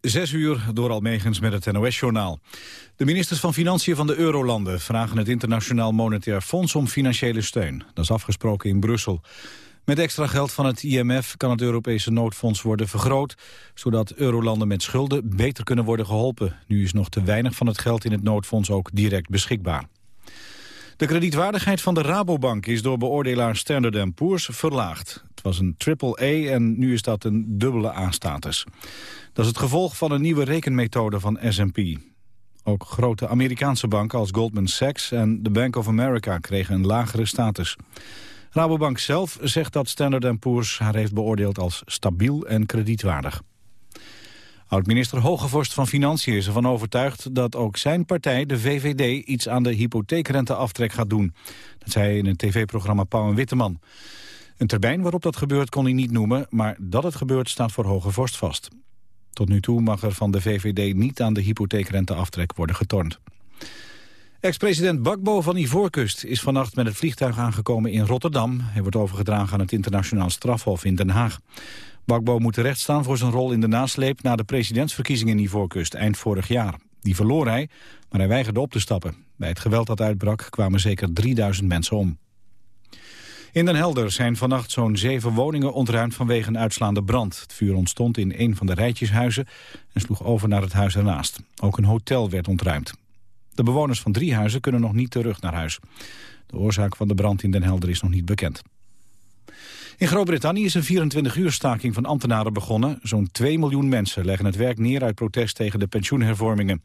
Zes uur door Almegens met het NOS-journaal. De ministers van Financiën van de Eurolanden vragen het Internationaal Monetair Fonds om financiële steun. Dat is afgesproken in Brussel. Met extra geld van het IMF kan het Europese noodfonds worden vergroot... zodat eurolanden met schulden beter kunnen worden geholpen. Nu is nog te weinig van het geld in het noodfonds ook direct beschikbaar. De kredietwaardigheid van de Rabobank is door beoordelaar Standard Poor's verlaagd. Het was een triple A en nu is dat een dubbele A-status. Dat is het gevolg van een nieuwe rekenmethode van S&P. Ook grote Amerikaanse banken als Goldman Sachs en de Bank of America kregen een lagere status. Rabobank zelf zegt dat Standard Poor's haar heeft beoordeeld als stabiel en kredietwaardig. Oud-minister Hogevorst van Financiën is ervan overtuigd dat ook zijn partij, de VVD, iets aan de hypotheekrenteaftrek gaat doen. Dat zei hij in een tv-programma Pauw en Witteman. Een termijn waarop dat gebeurt kon hij niet noemen, maar dat het gebeurt staat voor Hogevorst vast. Tot nu toe mag er van de VVD niet aan de hypotheekrenteaftrek worden getornd. Ex-president Bakbo van Ivoorkust is vannacht met het vliegtuig aangekomen in Rotterdam. Hij wordt overgedragen aan het internationaal strafhof in Den Haag. Bakbo moet terechtstaan voor zijn rol in de nasleep na de presidentsverkiezingen in Ivoorkust eind vorig jaar. Die verloor hij, maar hij weigerde op te stappen. Bij het geweld dat uitbrak kwamen zeker 3000 mensen om. In Den Helder zijn vannacht zo'n zeven woningen ontruimd vanwege een uitslaande brand. Het vuur ontstond in een van de rijtjeshuizen en sloeg over naar het huis ernaast. Ook een hotel werd ontruimd. De bewoners van drie huizen kunnen nog niet terug naar huis. De oorzaak van de brand in Den Helder is nog niet bekend. In Groot-Brittannië is een 24-uur staking van ambtenaren begonnen. Zo'n 2 miljoen mensen leggen het werk neer uit protest tegen de pensioenhervormingen.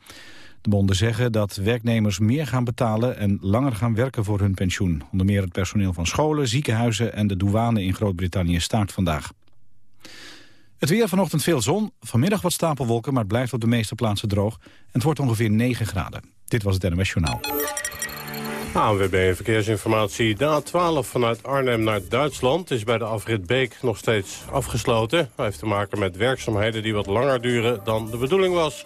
De bonden zeggen dat werknemers meer gaan betalen en langer gaan werken voor hun pensioen. Onder meer het personeel van scholen, ziekenhuizen en de douane in Groot-Brittannië staakt vandaag. Het weer vanochtend veel zon, vanmiddag wat stapelwolken, maar het blijft op de meeste plaatsen droog. En het wordt ongeveer 9 graden. Dit was het NMS Journaal. ANWB Verkeersinformatie. De A12 vanuit Arnhem naar Duitsland is bij de afrit Beek nog steeds afgesloten. Hij heeft te maken met werkzaamheden die wat langer duren dan de bedoeling was.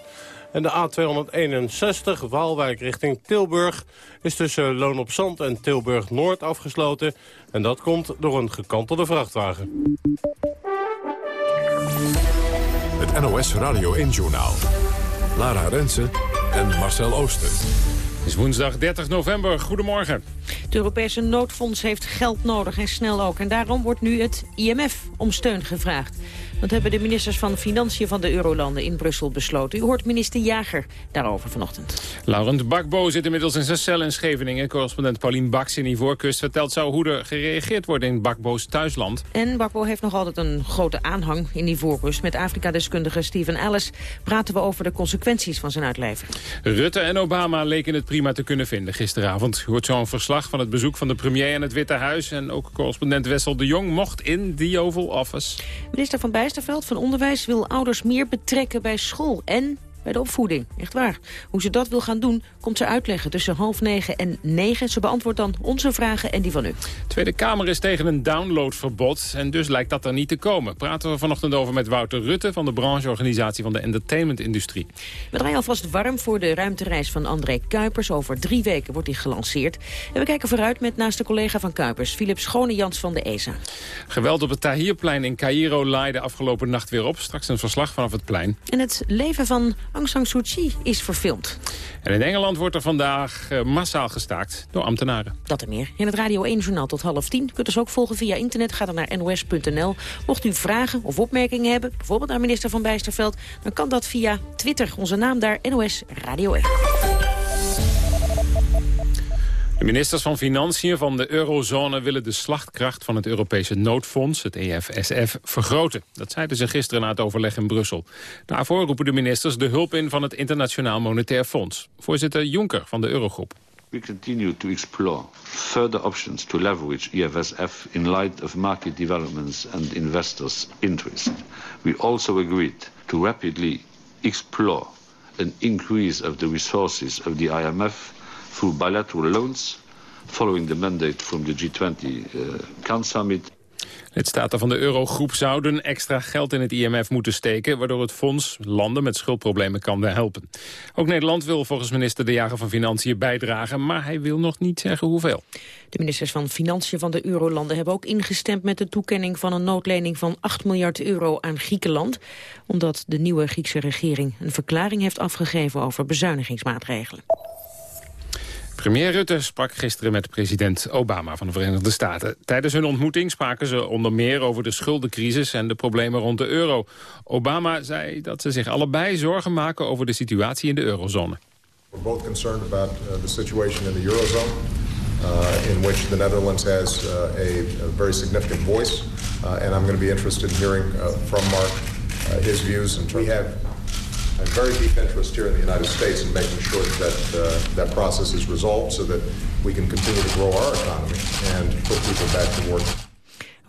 En de A261 Waalwijk richting Tilburg is tussen Loon op Zand en Tilburg Noord afgesloten. En dat komt door een gekantelde vrachtwagen. Het NOS Radio 1 Journaal. Lara Rensen en Marcel Ooster. Het is woensdag 30 november. Goedemorgen. Het Europese noodfonds heeft geld nodig en snel ook. En daarom wordt nu het IMF om steun gevraagd. Dat hebben de ministers van Financiën van de Eurolanden in Brussel besloten. U hoort minister Jager daarover vanochtend. Laurent Bakbo zit inmiddels in zijn cel in Scheveningen. Correspondent Paulien Baks in Ivoorkust vertelt zo hoe er gereageerd wordt in Bakbo's thuisland. En Bakbo heeft nog altijd een grote aanhang in Ivoorkust. Met Afrika-deskundige Stephen Ellis praten we over de consequenties van zijn uitlevering. Rutte en Obama leken het prima te kunnen vinden gisteravond. U hoort zo'n verslag van het bezoek van de premier en het Witte Huis. En ook correspondent Wessel de Jong mocht in die Oval Office. Minister van Bij Bijsterveld van Onderwijs wil ouders meer betrekken bij school en bij de opvoeding. Echt waar. Hoe ze dat wil gaan doen, komt ze uitleggen tussen half negen en negen. Ze beantwoordt dan onze vragen en die van u. Tweede Kamer is tegen een downloadverbod en dus lijkt dat er niet te komen. Praten we vanochtend over met Wouter Rutte van de brancheorganisatie van de entertainmentindustrie. We draaien alvast warm voor de ruimtereis van André Kuipers. Over drie weken wordt die gelanceerd. En we kijken vooruit met naast de collega van Kuipers, Philip Schonejans van de ESA. Geweld op het Tahrirplein in Cairo laaide afgelopen nacht weer op. Straks een verslag vanaf het plein. En het leven van Aung San Suu Kyi is verfilmd. En in Engeland wordt er vandaag uh, massaal gestaakt door ambtenaren. Dat en meer in het Radio 1-journaal tot half tien. U kunt ons ook volgen via internet. Ga dan naar nos.nl. Mocht u vragen of opmerkingen hebben, bijvoorbeeld naar minister Van Bijsterveld... dan kan dat via Twitter. Onze naam daar, NOS Radio 1. De ministers van Financiën van de eurozone willen de slachtkracht van het Europese noodfonds, het EFSF, vergroten. Dat zeiden ze gisteren na het overleg in Brussel. Daarvoor roepen de ministers de hulp in van het Internationaal Monetair Fonds. Voorzitter Juncker van de Eurogroep. We continue to explore further options to leverage EFSF in light of market developments and investors' interest. We also agreed to rapidly explore an increase of the resources of the IMF through bilateral loans following the mandate from the G20 uh, Cannes Summit. Lidstaten van de eurogroep zouden extra geld in het IMF moeten steken... waardoor het fonds landen met schuldproblemen kan helpen. Ook Nederland wil volgens minister De Jager van Financiën bijdragen... maar hij wil nog niet zeggen hoeveel. De ministers van Financiën van de eurolanden hebben ook ingestemd... met de toekenning van een noodlening van 8 miljard euro aan Griekenland... omdat de nieuwe Griekse regering een verklaring heeft afgegeven over bezuinigingsmaatregelen. Premier Rutte sprak gisteren met president Obama van de Verenigde Staten. Tijdens hun ontmoeting spraken ze onder meer over de schuldencrisis en de problemen rond de euro. Obama zei dat ze zich allebei zorgen maken over de situatie in de eurozone. We're both concerned about uh, the situation in the eurozone, uh, in which the Netherlands has uh, a, a, very significant voice, uh, and I'm going to be interested in hearing uh, from Mark uh, his views. And we have a very deep interest in the United States in making sure that uh, that process is resolved so that we can continue to grow our economy and put people back to.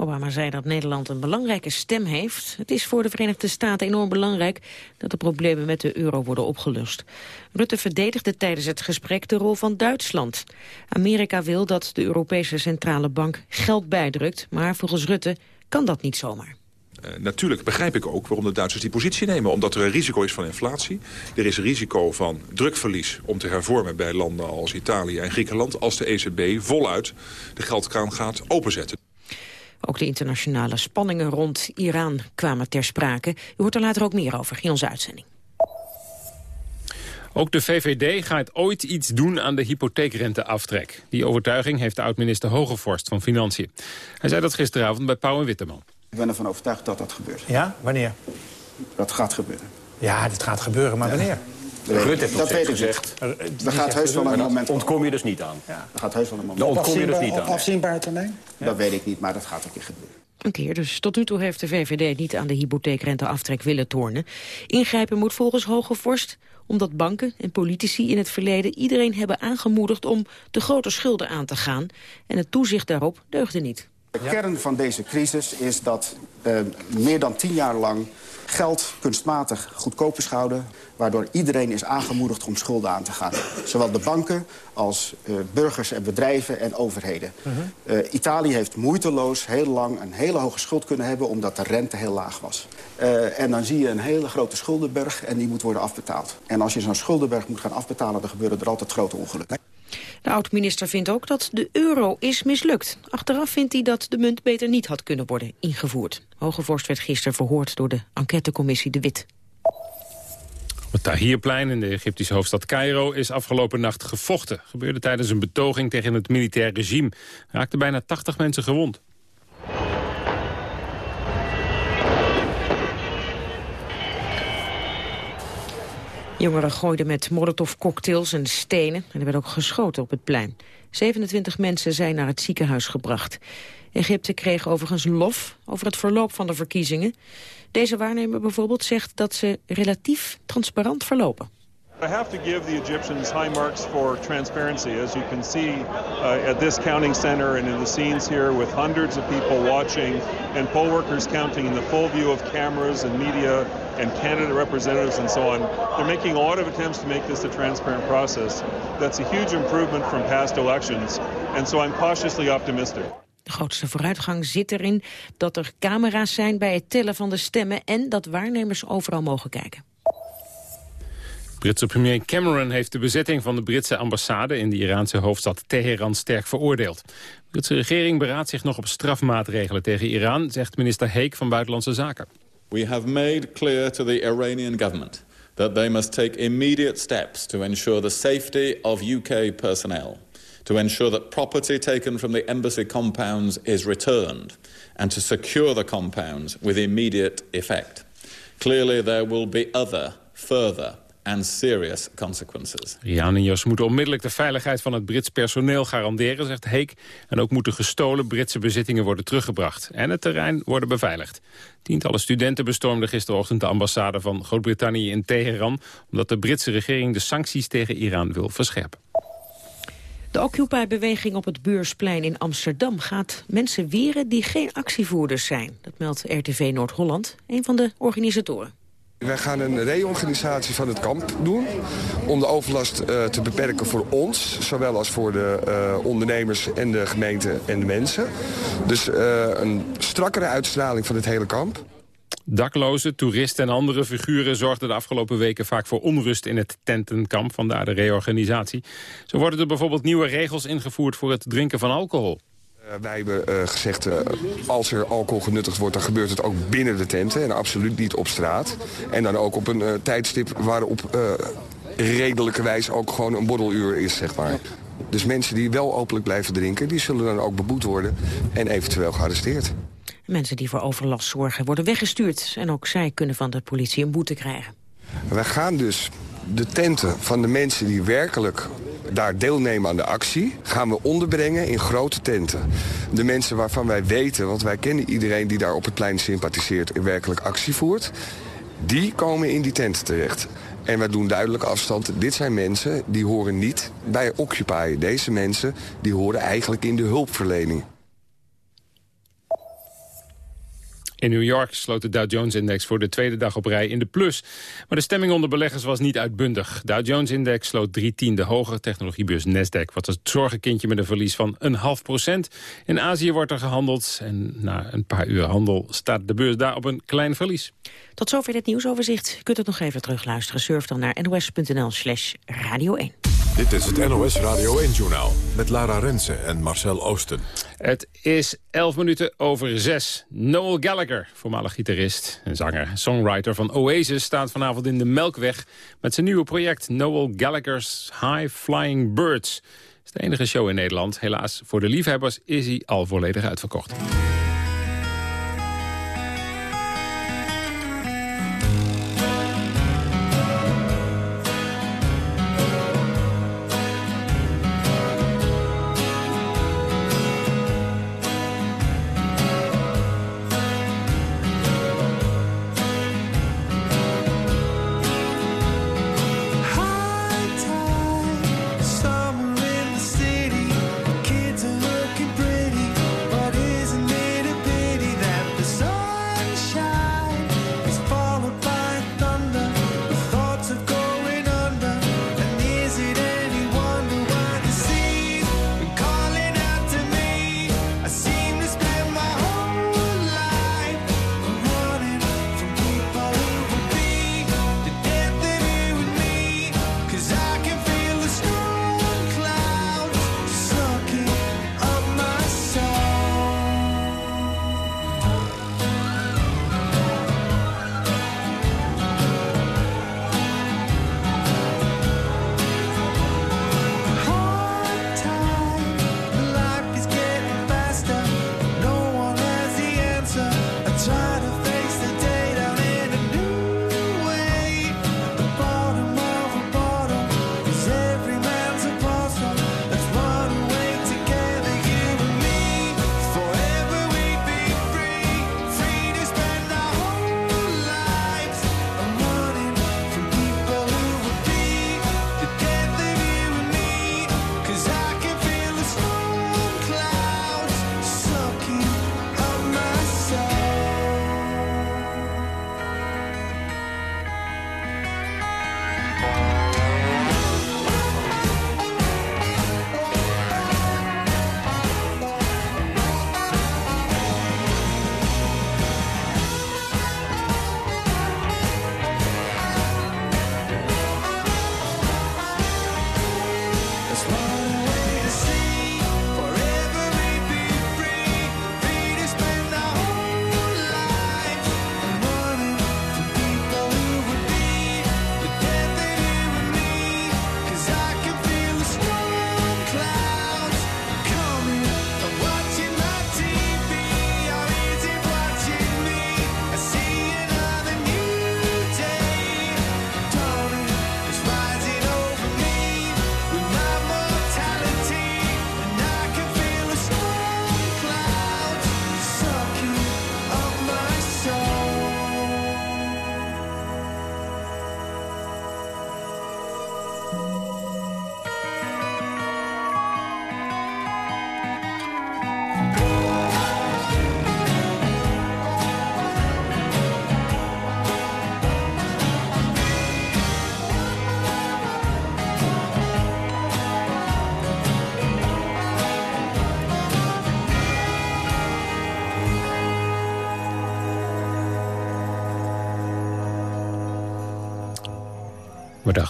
Obama zei dat Nederland een belangrijke stem heeft. Het is voor de Verenigde Staten enorm belangrijk dat de problemen met de euro worden opgelost. Rutte verdedigde tijdens het gesprek de rol van Duitsland. Amerika wil dat de Europese Centrale Bank geld bijdrukt, maar volgens Rutte kan dat niet zomaar. Uh, natuurlijk begrijp ik ook waarom de Duitsers die positie nemen. Omdat er een risico is van inflatie. Er is een risico van drukverlies om te hervormen bij landen als Italië en Griekenland... als de ECB voluit de geldkraan gaat openzetten. Ook de internationale spanningen rond Iran kwamen ter sprake. U hoort er later ook meer over in onze uitzending. Ook de VVD gaat ooit iets doen aan de hypotheekrenteaftrek. Die overtuiging heeft de oud-minister Hogevorst van Financiën. Hij zei dat gisteravond bij Pauw en Witteman. Ik ben ervan overtuigd dat dat gebeurt. Ja? Wanneer? Dat gaat gebeuren. Ja, dit gaat gebeuren, maar wanneer? Rutte heeft dat weet gezegd. Er gaat heus wel een moment ontkom je dus niet aan. Ja. Er gaat heus wel een moment Daar ontkom je dus niet aan. Op afzienbare termijn? Dat weet ik niet, maar dat gaat een keer gebeuren. Een keer, dus tot nu toe heeft de VVD niet aan de hypotheekrenteaftrek willen tornen. Ingrijpen moet volgens Hoge Vorst omdat banken en politici in het verleden iedereen hebben aangemoedigd om de grote schulden aan te gaan. En het toezicht daarop deugde niet. De kern van deze crisis is dat uh, meer dan tien jaar lang geld kunstmatig goedkoop is gehouden... waardoor iedereen is aangemoedigd om schulden aan te gaan. Zowel de banken als uh, burgers en bedrijven en overheden. Uh -huh. uh, Italië heeft moeiteloos heel lang een hele hoge schuld kunnen hebben... omdat de rente heel laag was. en dan zie je een hele grote schuldenberg en die moet worden afbetaald. En als je zo'n schuldenberg moet gaan afbetalen... dan gebeuren er altijd grote ongelukken. De oud-minister vindt ook dat de euro is mislukt. Achteraf vindt hij dat de munt beter niet had kunnen worden ingevoerd. Hogevorst werd gisteren verhoord door de enquêtecommissie De Wit. Op het Tahrirplein in de Egyptische hoofdstad Cairo is afgelopen nacht gevochten. Gebeurde tijdens een betoging tegen het militair regime. Raakten bijna 80 mensen gewond. Jongeren gooiden met molotovcocktails en stenen. En er werd ook geschoten op het plein. 27 mensen zijn naar het ziekenhuis gebracht. Egypte kreeg overigens lof over het verloop van de verkiezingen. Deze waarnemer bijvoorbeeld zegt dat ze relatief transparant verlopen. I have to give the Egyptians high marks for transparency. As you can see uh, at this counting center and in the scenes here with hundreds of people watching and poll workers counting in the full view of cameras and media and candidate representatives and so on. They're making a lot of attempts to make this a transparent process. That's a huge improvement from past elections. And so I'm cautiously optimistic. De grootste vooruitgang zit erin dat er camera's zijn bij het tellen van de stemmen... en dat waarnemers overal mogen kijken. Britse premier Cameron heeft de bezetting van de Britse ambassade in de Iraanse hoofdstad Teheran sterk veroordeeld. De Britse regering beraadt zich nog op strafmaatregelen tegen Iran, zegt minister Heek van Buitenlandse Zaken. We have made clear to the Iranian government that they must take immediate steps to ensure the safety of UK personnel, to ensure that property taken from the embassy compounds is returned, and to secure the compounds with immediate effect. Clearly there will be other, further and serious consequences. Iraniërs moeten onmiddellijk de veiligheid van het Brits personeel garanderen, zegt Heek. En ook moeten gestolen Britse bezittingen worden teruggebracht. En het terrein worden beveiligd. Tientallen studenten bestormden gisterochtend de ambassade van Groot-Brittannië in Teheran... omdat de Britse regering de sancties tegen Iran wil verscherpen. De Occupy-beweging op het Beursplein in Amsterdam gaat mensen weren die geen actievoerders zijn. Dat meldt RTV Noord-Holland, een van de organisatoren. Wij gaan een reorganisatie van het kamp doen om de overlast uh, te beperken voor ons, zowel als voor de uh, ondernemers en de gemeente en de mensen. Dus uh, een strakkere uitstraling van het hele kamp. Daklozen, toeristen en andere figuren zorgden de afgelopen weken vaak voor onrust in het tentenkamp, vandaar de reorganisatie. Zo worden er bijvoorbeeld nieuwe regels ingevoerd voor het drinken van alcohol. Uh, wij hebben uh, gezegd, uh, als er alcohol genuttigd wordt... dan gebeurt het ook binnen de tenten en absoluut niet op straat. En dan ook op een tijdstip waarop redelijkerwijs ook gewoon een bordeluur is, zeg maar. Dus mensen die wel openlijk blijven drinken... die zullen dan ook beboet worden en eventueel gearresteerd. Mensen die voor overlast zorgen worden weggestuurd. En ook zij kunnen van de politie een boete krijgen. Wij gaan dus de tenten van de mensen die werkelijk daar deelnemen aan de actie... gaan we onderbrengen in grote tenten. De mensen waarvan wij weten, want wij kennen iedereen... die daar op het plein sympathiseert en werkelijk actie voert... die komen in die tenten terecht. En wij doen duidelijk afstand. Dit zijn mensen die horen niet bij Occupy. Deze mensen die horen eigenlijk in de hulpverlening. In New York sloot de Dow Jones-index voor de tweede dag op rij in de plus. Maar de stemming onder beleggers was niet uitbundig. Dow Jones-index sloot drie tiende hoger. Technologiebeurs Nasdaq was het zorgenkindje met een verlies van een half procent. In Azië wordt er gehandeld en na een paar uur handel staat de beurs daar op een klein verlies. Tot zover dit nieuwsoverzicht. Je kunt het nog even terugluisteren. Surf dan naar nos.nl slash radio 1. Dit is het NOS Radio 1-journaal met Lara Rensen en Marcel Oosten. Het is 11 minuten over 6. Noel Gallagher, voormalig gitarist en zanger, songwriter van Oasis... staat vanavond in de Melkweg met zijn nieuwe project Noel Gallagher's High Flying Birds. Het is de enige show in Nederland. Helaas voor de liefhebbers is hij al volledig uitverkocht.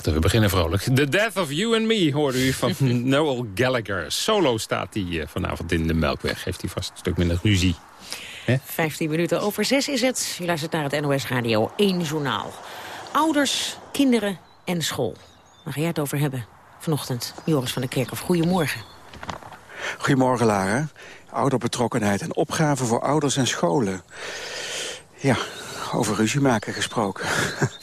We dachten, we beginnen vrolijk. The Death of You and Me hoorde u van Noel Gallagher. Solo staat hij vanavond in de Melkweg. Heeft hij vast een stuk minder ruzie. 15 minuten over 6 is het. U luistert naar het NOS Radio 1 Journaal. Ouders, kinderen en school. Waar ga jij het over hebben vanochtend? Joris van der Kerkhoff, goedemorgen. Goedemorgen, Lara. Ouderbetrokkenheid en opgaven voor ouders en scholen. Ja, over ruzie maken gesproken.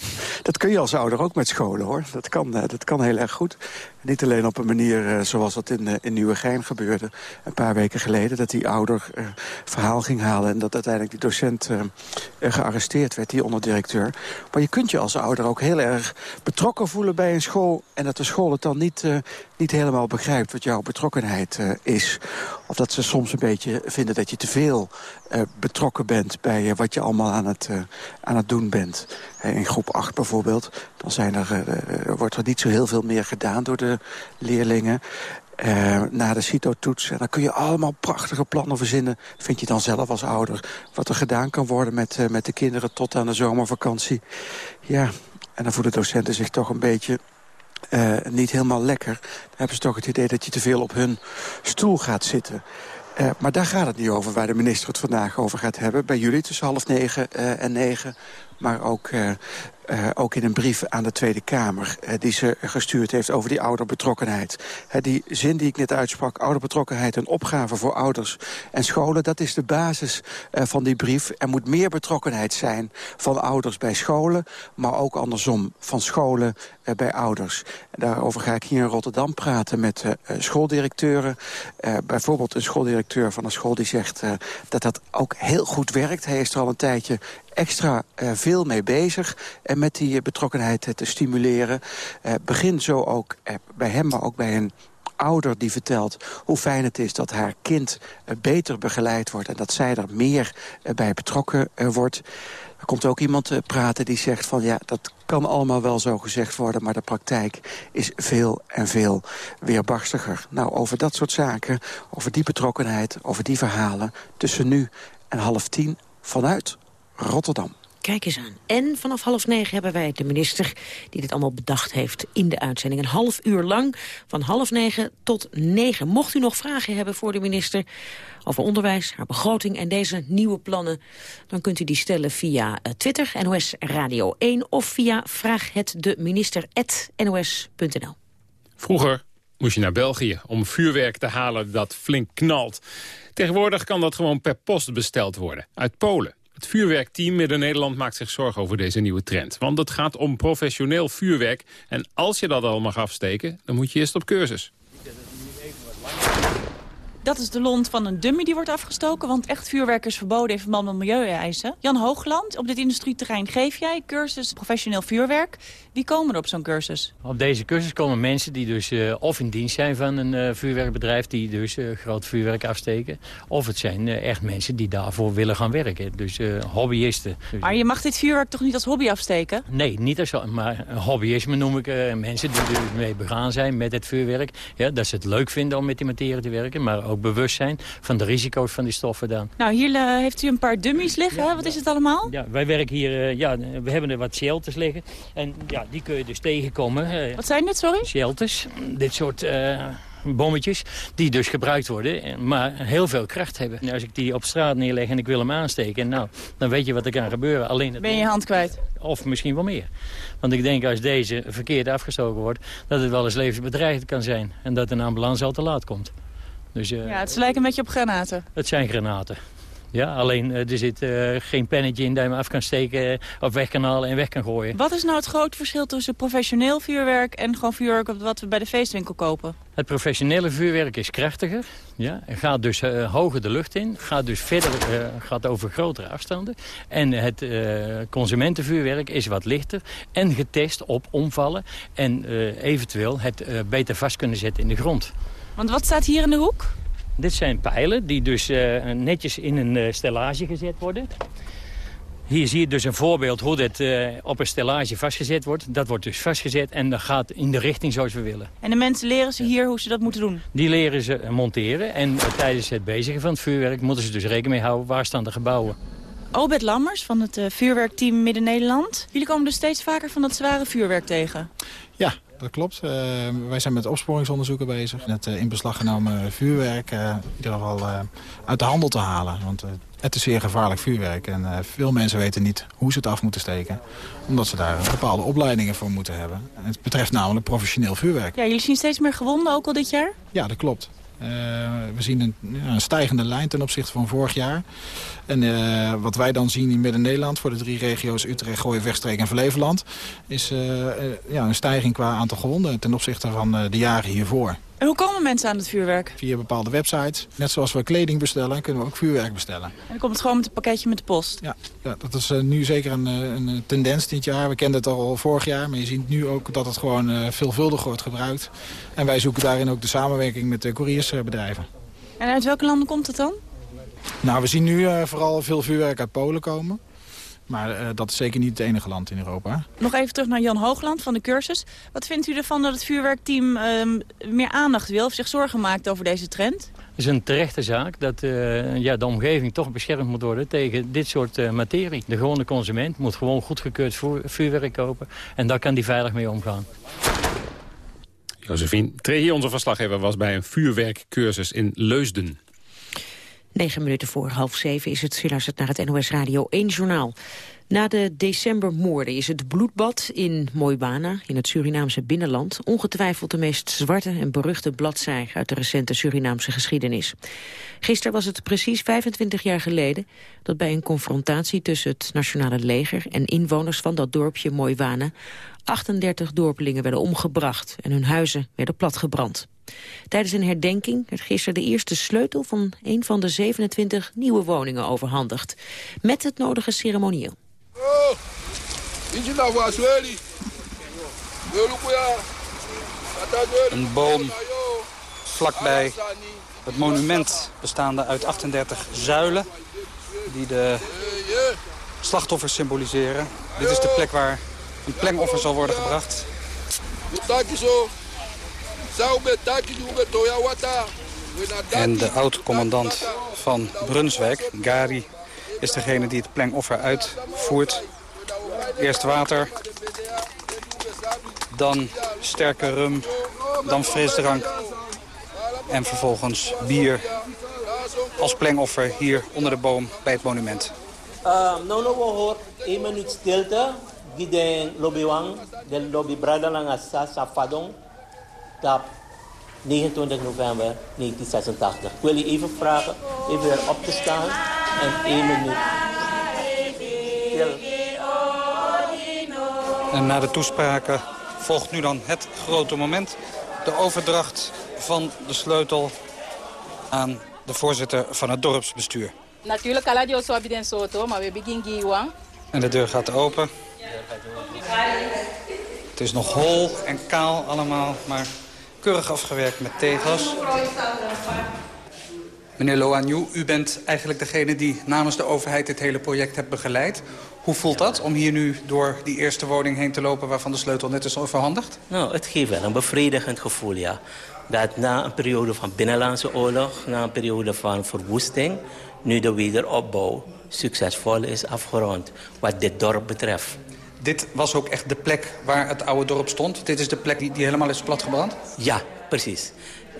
dat kun je als ouder ook met scholen, hoor. Dat kan, eh, dat kan heel erg goed. Niet alleen op een manier uh, zoals dat in, uh, in Nieuwegein gebeurde... een paar weken geleden, dat die ouder verhaal ging halen... en dat uiteindelijk die docent gearresteerd werd, die onderdirecteur. Maar je kunt je als ouder ook heel erg betrokken voelen bij een school... en dat de school het dan niet, niet helemaal begrijpt wat jouw betrokkenheid is. Of dat ze soms een beetje vinden dat je te veel betrokken bent... bij wat je allemaal aan het, aan het doen bent. In groep 8 bijvoorbeeld, dan zijn er, wordt er niet zo heel veel meer gedaan... door de leerlingen. Na de CITO-toets. En dan kun je allemaal prachtige plannen verzinnen, vind je dan zelf als ouder. Wat er gedaan kan worden met, met de kinderen tot aan de zomervakantie. Ja, en dan voelen docenten zich toch een beetje niet helemaal lekker. Dan hebben ze toch het idee dat je te veel op hun stoel gaat zitten. Maar daar gaat het niet over, waar de minister het vandaag over gaat hebben. Bij jullie tussen half negen en negen. Maar ook uh, uh, ook in een brief aan de Tweede Kamer... Uh, die ze gestuurd heeft over die ouderbetrokkenheid. Die zin die ik net uitsprak, ouderbetrokkenheid... een opgave voor ouders en scholen, dat is de basis van die brief. Er moet meer betrokkenheid zijn van ouders bij scholen... maar ook andersom, van scholen bij ouders. En daarover ga ik hier in Rotterdam praten met schooldirecteuren. bijvoorbeeld een schooldirecteur van een school die zegt... dat dat ook heel goed werkt. Hij is er al een tijdje extra uh, veel mee bezig en met die betrokkenheid te stimuleren. Begin zo ook bij hem, maar ook bij een ouder die vertelt hoe fijn het is dat haar kind beter begeleid wordt... en dat zij er meer bij betrokken wordt. Er komt ook iemand praten die zegt van ja, dat kan allemaal wel zo gezegd worden... maar de praktijk is veel en veel weerbarstiger. Nou, over dat soort zaken, over die betrokkenheid, over die verhalen... tussen nu en half tien vanuit Rotterdam. Kijk eens aan. En vanaf half negen hebben wij de minister die dit allemaal bedacht heeft in de uitzending. Een half uur lang, van half negen tot negen. Mocht u nog vragen hebben voor de minister over onderwijs, haar begroting en deze nieuwe plannen... dan kunt u die stellen via uh, Twitter, NOS Radio 1... of via vraaghetdeminister.nos.nl. Vroeger moest je naar België om vuurwerk te halen dat flink knalt. Tegenwoordig kan dat gewoon per post besteld worden, uit Polen. Het vuurwerkteam Midden-Nederland maakt zich zorgen over deze nieuwe trend. Want het gaat om professioneel vuurwerk. En als je dat al mag afsteken, dan moet je eerst op cursus. Dat is de lont van een dummy die wordt afgestoken, want echt vuurwerk is verboden in verband met milieueisen. Jan Hoogland, op dit industrieterrein geef jij cursus professioneel vuurwerk. Wie komen er op zo'n cursus? Op deze cursus komen mensen die dus uh, of in dienst zijn van een uh, vuurwerkbedrijf... die dus uh, groot vuurwerk afsteken. Of het zijn echt mensen die daarvoor willen gaan werken. Dus hobbyisten. Maar je mag dit vuurwerk toch niet als hobby afsteken? Nee, niet als maar hobbyisme noem ik mensen die er mee begaan zijn met het vuurwerk. Ja, dat ze het leuk vinden om met die materie te werken. Maar ook bewust zijn van de risico's van die stoffen dan. Nou, hier heeft u een paar dummies liggen. Ja, Wat is het allemaal? Ja, wij werken hier... ja, we hebben er wat shelters liggen. En ja, die kun je dus tegenkomen. Wat zijn dit, sorry? Shelters. Dit soort bommetjes die dus gebruikt worden, maar heel veel kracht hebben. Als ik die op straat neerleg en ik wil hem aansteken, nou, dan weet je wat er kan gebeuren. Alleen het ben je je hand kwijt? Of misschien wel meer. Want ik denk als deze verkeerd afgestoken wordt, dat het wel eens levensbedreigend kan zijn. En dat een ambulance al te laat komt. Dus, uh, ja, het lijkt een beetje op granaten. Het zijn granaten. Ja, alleen uh, er zit uh, geen pennetje in dat je hem af kan steken of weg kan halen en weg kan gooien. Wat is nou het grote verschil tussen professioneel vuurwerk en gewoon vuurwerk wat we bij de feestwinkel kopen? Het professionele vuurwerk is krachtiger, ja, gaat dus hoger de lucht in, gaat dus verder, gaat over grotere afstanden. En het consumentenvuurwerk is wat lichter en getest op omvallen en eventueel het beter vast kunnen zetten in de grond. Want wat staat hier in de hoek? Dit zijn pijlen die dus uh, netjes in een uh, stellage gezet worden. Hier zie je dus een voorbeeld hoe dit uh, op een stellage vastgezet wordt. Dat wordt dus vastgezet en dat gaat in de richting zoals we willen. En de mensen leren ze hier hoe ze dat moeten doen? Die leren ze monteren. En tijdens het bezigen van het vuurwerk moeten ze dus rekening mee houden waar staan de gebouwen. Obed Lammers van het vuurwerkteam Midden-Nederland. Jullie komen dus steeds vaker van dat zware vuurwerk tegen. Dat klopt. Uh, wij zijn met opsporingsonderzoeken bezig. Het uh, in beslag genomen vuurwerk uh, in ieder geval uit de handel te halen. Want het is zeer gevaarlijk vuurwerk. En veel mensen weten niet hoe ze het af moeten steken. Omdat ze daar bepaalde opleidingen voor moeten hebben. En het betreft namelijk professioneel vuurwerk. Ja, jullie zien steeds meer gewonden ook al dit jaar? Ja, dat klopt. Uh, we zien een, een, stijgende lijn ten opzichte van vorig jaar. En uh, wat wij dan zien in Midden-Nederland... voor de drie regio's Utrecht, Gooi, Wegstreek en Flevoland... is uh, ja, een stijging qua aantal gewonden ten opzichte van de jaren hiervoor. En hoe komen mensen aan het vuurwerk? Via bepaalde websites. Net zoals we kleding bestellen, kunnen we ook vuurwerk bestellen. En dan komt het gewoon met een pakketje met de post? Ja, ja dat is uh, nu zeker een, een, tendens dit jaar. We kenden het al vorig jaar, maar je ziet nu ook dat het gewoon veelvuldig wordt gebruikt. En wij zoeken daarin ook de samenwerking met de couriersbedrijven. En uit welke landen komt het dan? Nou, we zien nu vooral veel vuurwerk uit Polen komen. Maar uh, dat is zeker niet het enige land in Europa. Nog even terug naar Jan Hoogland van de cursus. Wat vindt u ervan dat het vuurwerkteam uh, meer aandacht wil... of zich zorgen maakt over deze trend? Het is een terechte zaak dat uh, ja, de omgeving toch beschermd moet worden tegen dit soort materie. De gewone consument moet gewoon goedgekeurd vuurwerk kopen. En daar kan die veilig mee omgaan. Josephine Trehi, onze verslaggever, was bij een vuurwerkcursus in Leusden. Negen minuten voor half zeven is het. U naar het NOS Radio 1 journaal. Na de decembermoorden is het bloedbad in Moibana, in het Surinaamse binnenland, ongetwijfeld de meest zwarte en beruchte bladzij uit de recente Surinaamse geschiedenis. Gisteren was het precies 25 jaar geleden dat bij een confrontatie tussen het nationale leger en inwoners van dat dorpje Moibana 38 dorpelingen werden omgebracht en hun huizen werden platgebrand. Tijdens een herdenking werd gisteren de eerste sleutel van een van de 27 nieuwe woningen overhandigd. Met het nodige ceremonieel. Een boom vlakbij het monument bestaande uit 38 zuilen die de slachtoffers symboliseren. Dit is de plek waar een plengoffer zal worden gebracht. En de oud-commandant van Brunswijk, Gari, is degene die het plengoffer uitvoert. Eerst water, dan sterke rum, dan frisdrank en vervolgens bier als plengoffer hier onder de boom bij het monument. Uh, nou, nou, we horen één minuut stilte. Die lobby wang, de lobby fadong. Tap 29 november 1986. Ik wil je even vragen even weer op te staan en één minuut. En na de toespraken volgt nu dan het grote moment. De overdracht van de sleutel aan de voorzitter van het dorpsbestuur. Natuurlijk, Aladio zo hebben soto, maar we beginnen En de deur gaat open. Het is nog hol en kaal allemaal, maar keurig afgewerkt met tegels. Meneer Loanju, u bent eigenlijk degene die namens de overheid dit hele project hebt begeleid. Hoe voelt dat om hier nu door die eerste woning heen te lopen... waarvan de sleutel net is overhandigd? Nou, het geeft wel een bevredigend gevoel, ja. Dat na een periode van binnenlandse oorlog, na een periode van verwoesting... nu de wederopbouw succesvol is afgerond, wat dit dorp betreft. Dit was ook echt de plek waar het oude dorp stond? Dit is de plek die, die helemaal is platgebrand? Ja, precies.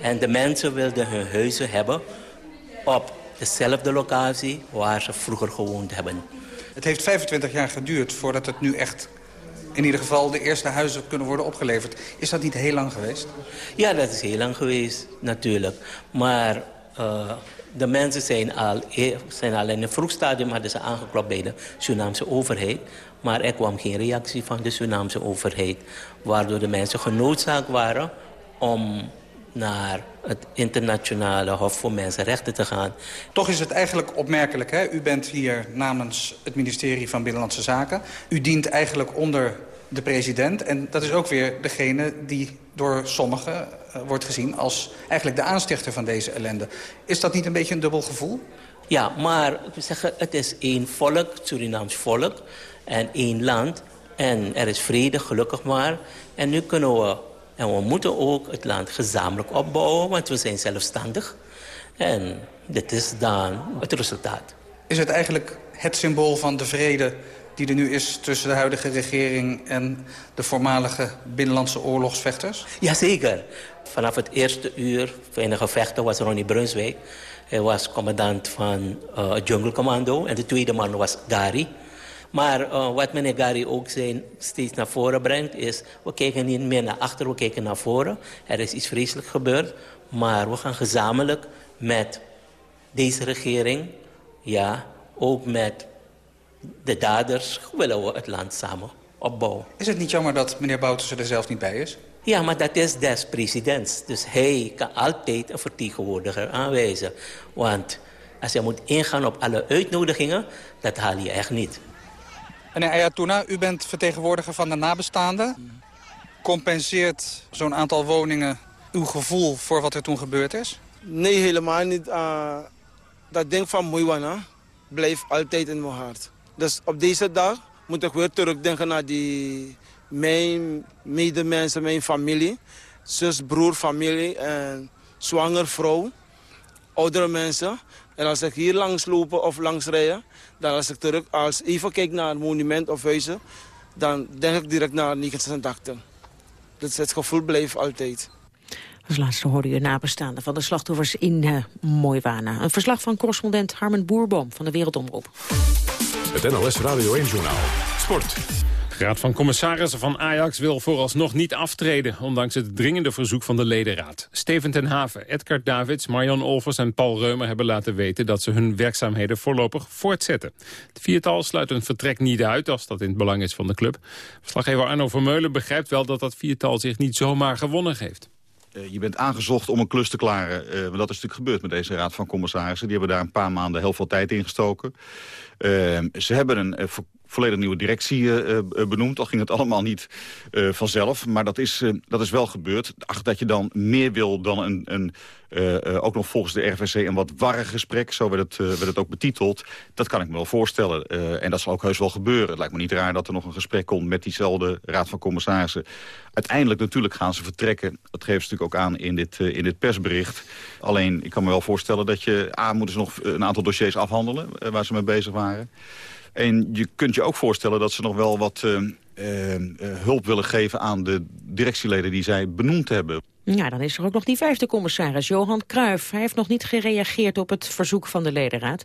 En de mensen wilden hun huizen hebben op dezelfde locatie waar ze vroeger gewoond hebben. Het heeft 25 jaar geduurd voordat het nu echt in ieder geval de eerste huizen kunnen worden opgeleverd. Is dat niet heel lang geweest? Ja, dat is heel lang geweest, natuurlijk. Maar uh, de mensen zijn al, e-, zijn al in een vroeg stadium hadden ze aangeklopt bij de Surinaamse overheid. Maar er kwam geen reactie van de Surinaamse overheid. Waardoor de mensen genoodzaakt waren om naar het internationale Hof voor Mensenrechten te gaan. Toch is het eigenlijk opmerkelijk. Hè? U bent hier namens het ministerie van Binnenlandse Zaken. U dient eigenlijk onder de president. En dat is ook weer degene die door sommigen uh, wordt gezien... als eigenlijk de aanstichter van deze ellende. Is dat niet een beetje een dubbel gevoel? Ja, maar we zeggen, het is één volk, Surinaams volk en één land. En er is vrede, gelukkig maar. En nu kunnen we, en we moeten ook het land gezamenlijk opbouwen... want we zijn zelfstandig. En dit is dan het resultaat. Is het eigenlijk het symbool van de vrede die er nu is tussen de huidige regering en de voormalige binnenlandse oorlogsvechters? Jazeker. Vanaf het eerste uur van de gevechten was Ronnie Brunswijk. Hij was commandant van uh, het Jungle Commando en de tweede man was Gary. Maar uh, wat meneer Gary ook steeds naar voren brengt is... we kijken niet meer naar achter, we kijken naar voren. Er is iets vreselijk gebeurd. Maar we gaan gezamenlijk met deze regering... ja, ook met de daders... willen we het land samen opbouwen. Is het niet jammer dat meneer Bouterse er zelf niet bij is? Ja, maar dat is des presidents. Dus hij kan altijd een vertegenwoordiger aanwijzen. Want als je moet ingaan op alle uitnodigingen... dat haal je echt niet. Meneer Ayatuna, u bent vertegenwoordiger van de nabestaanden. Compenseert zo'n aantal woningen uw gevoel voor wat er toen gebeurd is? Nee, helemaal niet. Uh, dat ding van Moiwana blijft altijd in mijn hart. Dus op deze dag moet ik weer terugdenken naar die, mijn medemensen, mijn familie. Zus, broer, familie en zwanger vrouw. Oudere mensen. En als ik hier langs lopen of langs rijden, dan als ik terug, als even kijk naar het monument of huizen, dan denk ik direct naar 1986. Dus het gevoel blijft altijd. Als laatste hoorde u nabestaanden van de slachtoffers in uh, Mooiwana. Een verslag van correspondent Harmen Boerboom van de Wereldomroep. Het NLS Radio 1 Journaal. Sport. De Raad van Commissarissen van Ajax wil vooralsnog niet aftreden... ondanks het dringende verzoek van de ledenraad. Steven ten Haven, Edgar Davids, Marion Olvers en Paul Reumer... hebben laten weten dat ze hun werkzaamheden voorlopig voortzetten. Het viertal sluit een vertrek niet uit als dat in het belang is van de club. Verslaggever Arno Vermeulen begrijpt wel dat dat viertal zich niet zomaar gewonnen heeft. Eh, je bent aangezocht om een klus te klaren. Uh, want dat is natuurlijk gebeurd met deze raad van commissarissen. Die hebben daar een paar maanden heel veel tijd in gestoken. Uh, ze hebben een volledig nieuwe directie uh, benoemd. Al ging het allemaal niet vanzelf. Maar dat is, dat is wel gebeurd. Ach, dat je dan meer wil dan een, een ook nog volgens de RVC een wat warre gesprek. Zo werd het, werd het ook betiteld. Dat kan ik me wel voorstellen. en dat zal ook heus wel gebeuren. Het lijkt me niet raar dat er nog een gesprek komt met diezelfde raad van commissarissen. Uiteindelijk natuurlijk gaan ze vertrekken. Dat geven ze natuurlijk ook aan in dit, in dit persbericht. Alleen, ik kan me wel voorstellen dat je... A, moeten ze nog een aantal dossiers afhandelen waar ze mee bezig waren. En je kunt je ook voorstellen dat ze nog wel wat uh, uh, hulp willen geven aan de directieleden die zij benoemd hebben. Ja, dan is er ook nog die vijfde commissaris, Johan Cruijff. Hij heeft nog niet gereageerd op het verzoek van de ledenraad.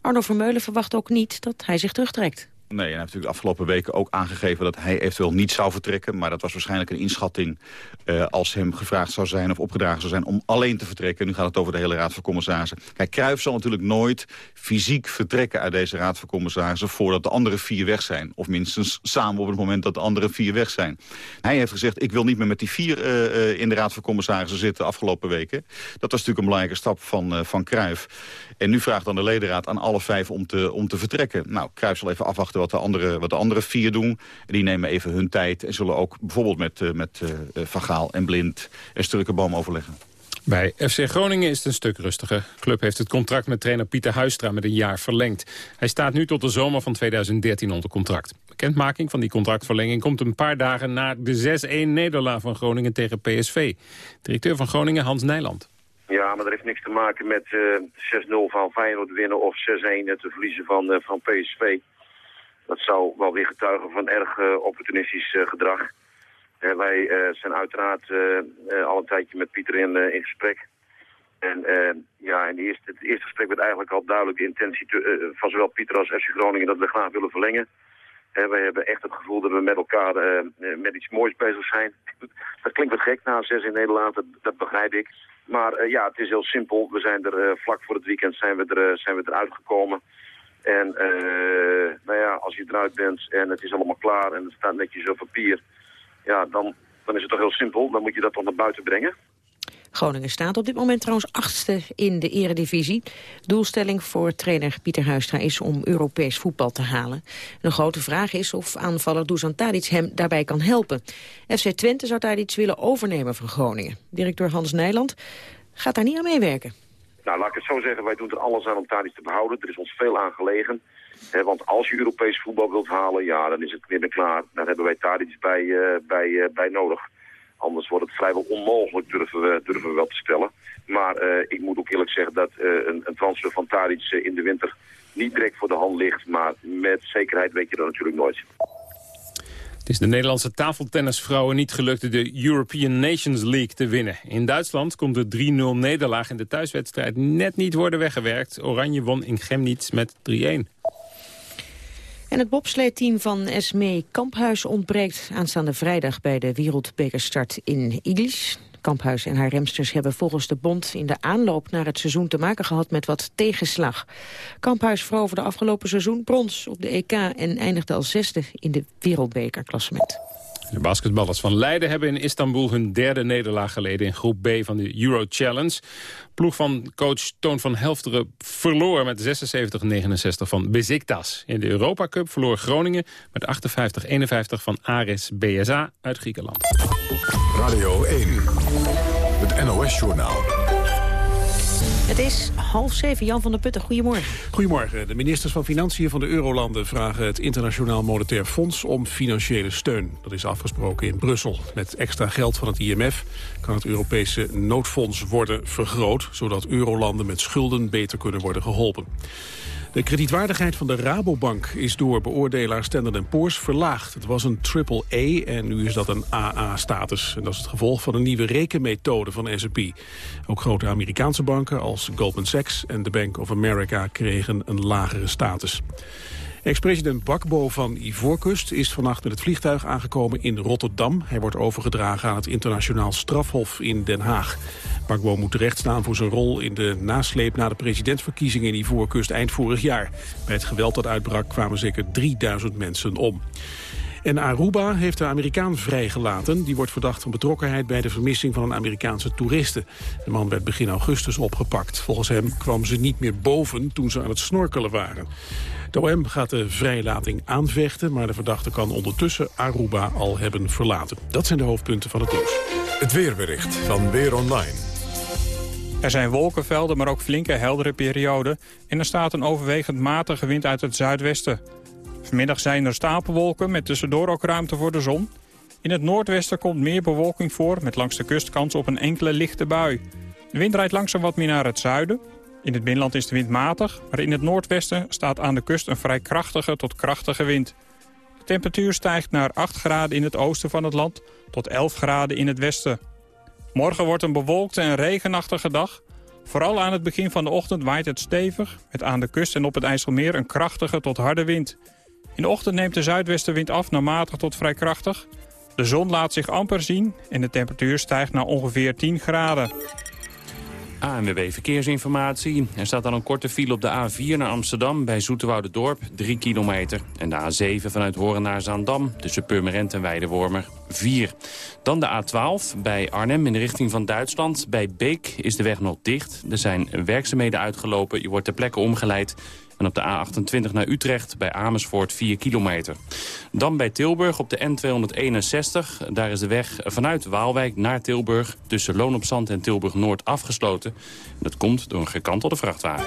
Arno Vermeulen verwacht ook niet dat hij zich terugtrekt. Nee, en hij heeft natuurlijk de afgelopen weken ook aangegeven dat hij eventueel niet zou vertrekken. Maar dat was waarschijnlijk een inschatting uh, als hem gevraagd zou zijn of opgedragen zou zijn om alleen te vertrekken. Nu gaat het over de hele Raad van Commissarissen. Kijk, zal natuurlijk nooit fysiek vertrekken uit deze Raad van Commissarissen voordat de andere vier weg zijn. Of minstens samen op het moment dat de andere vier weg zijn. Hij heeft gezegd, ik wil niet meer met die vier uh, uh, in de Raad van Commissarissen zitten afgelopen weken. Dat was natuurlijk een belangrijke stap van, van Cruijff. En nu vraagt dan de ledenraad aan alle vijf om te, om te vertrekken. Nou, Cruijff zal even afwachten wat de andere, wat de andere vier doen. Die nemen even hun tijd en zullen ook bijvoorbeeld met, uh, met Van Gaal en Blind en Sturkenboom overleggen. Bij FC Groningen is het een stuk rustiger. De club heeft het contract met trainer Pieter Huistra met een jaar verlengd. Hij staat nu tot de zomer van 2013 onder contract. Bekendmaking van die contractverlenging komt een paar dagen na de 6-1 nederlaag van Groningen tegen PSV. Directeur van Groningen Hans Nijland. Ja, maar dat heeft niks te maken met uh, 6-0 van Feyenoord winnen of 6-1 te verliezen van, uh, van PSV. Dat zou wel weer getuigen van erg uh, opportunistisch gedrag. wij zijn uiteraard al een tijdje met Pieter in, in gesprek. En ja, in eerste, het eerste gesprek werd eigenlijk al duidelijk de intentie te, van zowel Pieter als FC Groningen dat we graag willen verlengen. Wij hebben echt het gevoel dat we met elkaar met iets moois bezig zijn. Dat klinkt wat gek na zes in Nederland, dat, begrijp ik. Maar uh, ja, het is heel simpel. We zijn er vlak voor het weekend zijn we, er, zijn we eruit gekomen. En nou ja, als je eruit bent en het is allemaal klaar en het staat netjes op papier... ja, dan, dan is het toch heel simpel. Dan moet je dat toch naar buiten brengen. Groningen staat op dit moment trouwens achtste in de eredivisie. Doelstelling voor trainer Pieter Huistra is om Europees voetbal te halen. De grote vraag is of aanvaller Dusan Tadic hem daarbij kan helpen. FC Twente zou Tadic willen overnemen van Groningen. Directeur Hans Nijland gaat daar niet aan meewerken. Nou, laat ik het zo zeggen. Wij doen er alles aan om Tadic te behouden. Er is ons veel aan gelegen. want als je Europees voetbal wilt halen, ja, dan is het weer klaar. Dan hebben wij Tadic bij, uh, bij, uh, bij nodig. Anders wordt het vrijwel onmogelijk, durven we, durven we wel te stellen. Maar uh, ik moet ook eerlijk zeggen dat uh, een, een transfer van Tadic uh, in de winter niet direct voor de hand ligt. Maar met zekerheid weet je dat natuurlijk nooit. Het is de Nederlandse tafeltennisvrouwen niet gelukt de European Nations League te winnen. In Duitsland komt de 3-0 nederlaag in de thuiswedstrijd net niet worden weggewerkt. Oranje won in Chemnitz met 3-1. En het bobsleeteam van Esmee Kamphuis ontbreekt aanstaande vrijdag bij de wereldbekerstart in Iglis. Kamphuis en haar remsters hebben volgens de bond in de aanloop naar het seizoen te maken gehad met wat tegenslag. Kamphuis veroverde afgelopen seizoen brons op de EK en eindigde als zesde in de wereldbekerklassement. De basketballers van Leiden hebben in Istanbul hun derde nederlaag geleden in groep B van de Euro Challenge. Ploeg van coach Toon van Helfteren verloor met 76-69 van Beziktas. In de Europa Cup verloor Groningen met 58-51 van Aris BSA uit Griekenland. Radio 1, het NOS-journaal. Het is half zeven. Jan van der Putten, goedemorgen. Goedemorgen. De ministers van Financiën van de Eurolanden vragen het Internationaal Monetair Fonds om financiële steun. Dat is afgesproken in Brussel. Met extra geld van het IMF kan het Europese noodfonds worden vergroot, zodat eurolanden met schulden beter kunnen worden geholpen. De kredietwaardigheid van de Rabobank is door beoordelaar Standard Poor's verlaagd. Het was een triple A en nu is dat een AA-status. En dat is het gevolg van een nieuwe rekenmethode van S&P. Ook grote Amerikaanse banken als Goldman Sachs en de Bank of America kregen een lagere status. Ex-president Bakbo van Ivoorkust is vannacht met het vliegtuig aangekomen in Rotterdam. Hij wordt overgedragen aan het internationaal strafhof in Den Haag. Bakbo moet terechtstaan voor zijn rol in de nasleep na de presidentsverkiezingen in Ivoorkust eind vorig jaar. Bij het geweld dat uitbrak kwamen zeker 3000 mensen om. En Aruba heeft de Amerikaan vrijgelaten. Die wordt verdacht van betrokkenheid bij de vermissing van een Amerikaanse toeriste. De man werd begin augustus opgepakt. Volgens hem kwam ze niet meer boven toen ze aan het snorkelen waren. De OM gaat de vrijlating aanvechten, maar de verdachte kan ondertussen Aruba al hebben verlaten. Dat zijn de hoofdpunten van het nieuws. Het weerbericht van Weer Online. Er zijn wolkenvelden, maar ook flinke heldere perioden. En er staat een overwegend matige wind uit het zuidwesten. Vanmiddag zijn er stapelwolken met tussendoor ook ruimte voor de zon. In het noordwesten komt meer bewolking voor met langs de kust kans op een enkele lichte bui. De wind draait langzaam wat meer naar het zuiden. In het binnenland is de wind matig, maar in het noordwesten staat aan de kust een vrij krachtige tot krachtige wind. De temperatuur stijgt naar 8 graden in het oosten van het land tot 11 graden in het westen. Morgen wordt een bewolkte en regenachtige dag. Vooral aan het begin van de ochtend waait het stevig... met aan de kust en op het IJsselmeer een krachtige tot harde wind. In de ochtend neemt de zuidwestenwind af naar matig tot vrij krachtig. De zon laat zich amper zien en de temperatuur stijgt naar ongeveer 10 graden. ANWB Verkeersinformatie. Er staat dan een korte file op de A4 naar Amsterdam bij Dorp, 3 kilometer. En de A7 vanuit Horen naar Zaandam tussen Purmerend en Weidewormer, 4. Dan de A12 bij Arnhem in de richting van Duitsland. Bij Beek is de weg nog dicht. Er zijn werkzaamheden uitgelopen. Je wordt ter plekke omgeleid. En op de A28 naar Utrecht bij Amersfoort 4 kilometer. Dan bij Tilburg op de N261. Daar is de weg vanuit Waalwijk naar Tilburg... tussen Loon op Zand en Tilburg-Noord afgesloten. dat komt door een gekantelde vrachtwagen.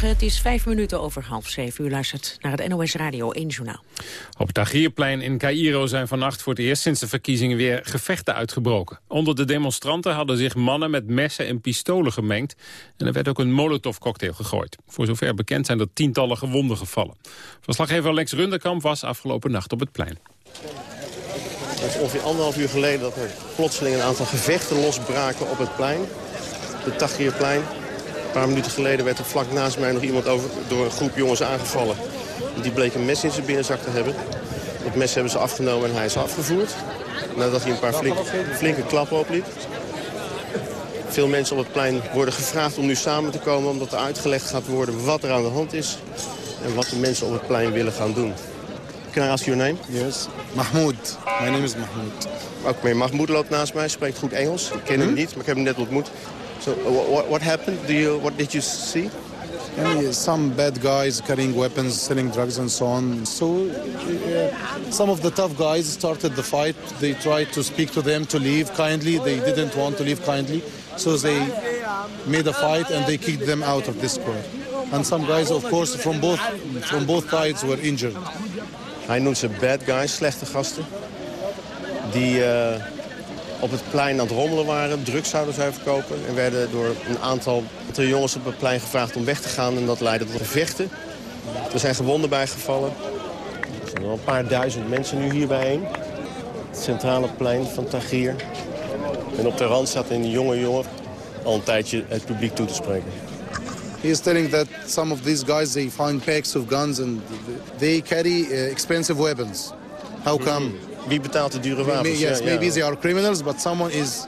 Goedemorgen, het is vijf minuten over half zeven. U luistert naar het NOS Radio 1 Journaal. Op het Tahrirplein in Cairo zijn vannacht voor het eerst sinds de verkiezingen weer gevechten uitgebroken. Onder de demonstranten hadden zich mannen met messen en pistolen gemengd. En er werd ook een molotovcocktail gegooid. Voor zover bekend zijn er tientallen gewonden gevallen. Verslaggever Lex Runderkamp was afgelopen nacht op het plein. Het is ongeveer anderhalf uur geleden dat er plotseling een aantal gevechten losbraken op het plein. Het Tahrirplein. Een paar minuten geleden werd er vlak naast mij nog iemand over, door een groep jongens aangevallen. Die bleek een mes in zijn binnenzak te hebben. Dat mes hebben ze afgenomen en hij is afgevoerd. Nadat hij een paar flinke, flinke klappen opliep. Veel mensen op het plein worden gevraagd om nu samen te komen... omdat er uitgelegd gaat worden wat er aan de hand is... en wat de mensen op het plein willen gaan doen. Can I ask your name? Yes, Mahmoud. My name is Mahmoud. Oké, Mahmoud loopt naast mij, spreekt goed Engels. Ik ken hem Mhm. niet, maar ik heb hem net ontmoet. So, uh, what, what happened? Do you, what did you see? And some bad guys carrying weapons, selling drugs and so on. So uh, some of the tough guys started the fight. They tried to speak to them to leave kindly. They didn't want to leave kindly. So they made a fight and they kicked them out of this square. And some guys, of course, from both, from both sides were injured. Hij noemt ze bad guys, slechte gasten. Die eh, op het plein aan het rommelen waren, drugs zouden zij verkopen. En werden door een aantal jongens op het plein gevraagd om weg te gaan. En dat leidde tot gevechten. Er zijn gewonden bijgevallen. Er zijn al een paar duizend mensen nu hier bijeen. Het centrale plein van Tahrir. En op de rand staat een jonge jongen al een tijdje het publiek toe te spreken. He is telling that some of these guys, they find packs of guns and they carry uh, expensive weapons. How come? Wie betaalt de dure wapens? Yes, Ja, ja. maybe they are criminals, but someone is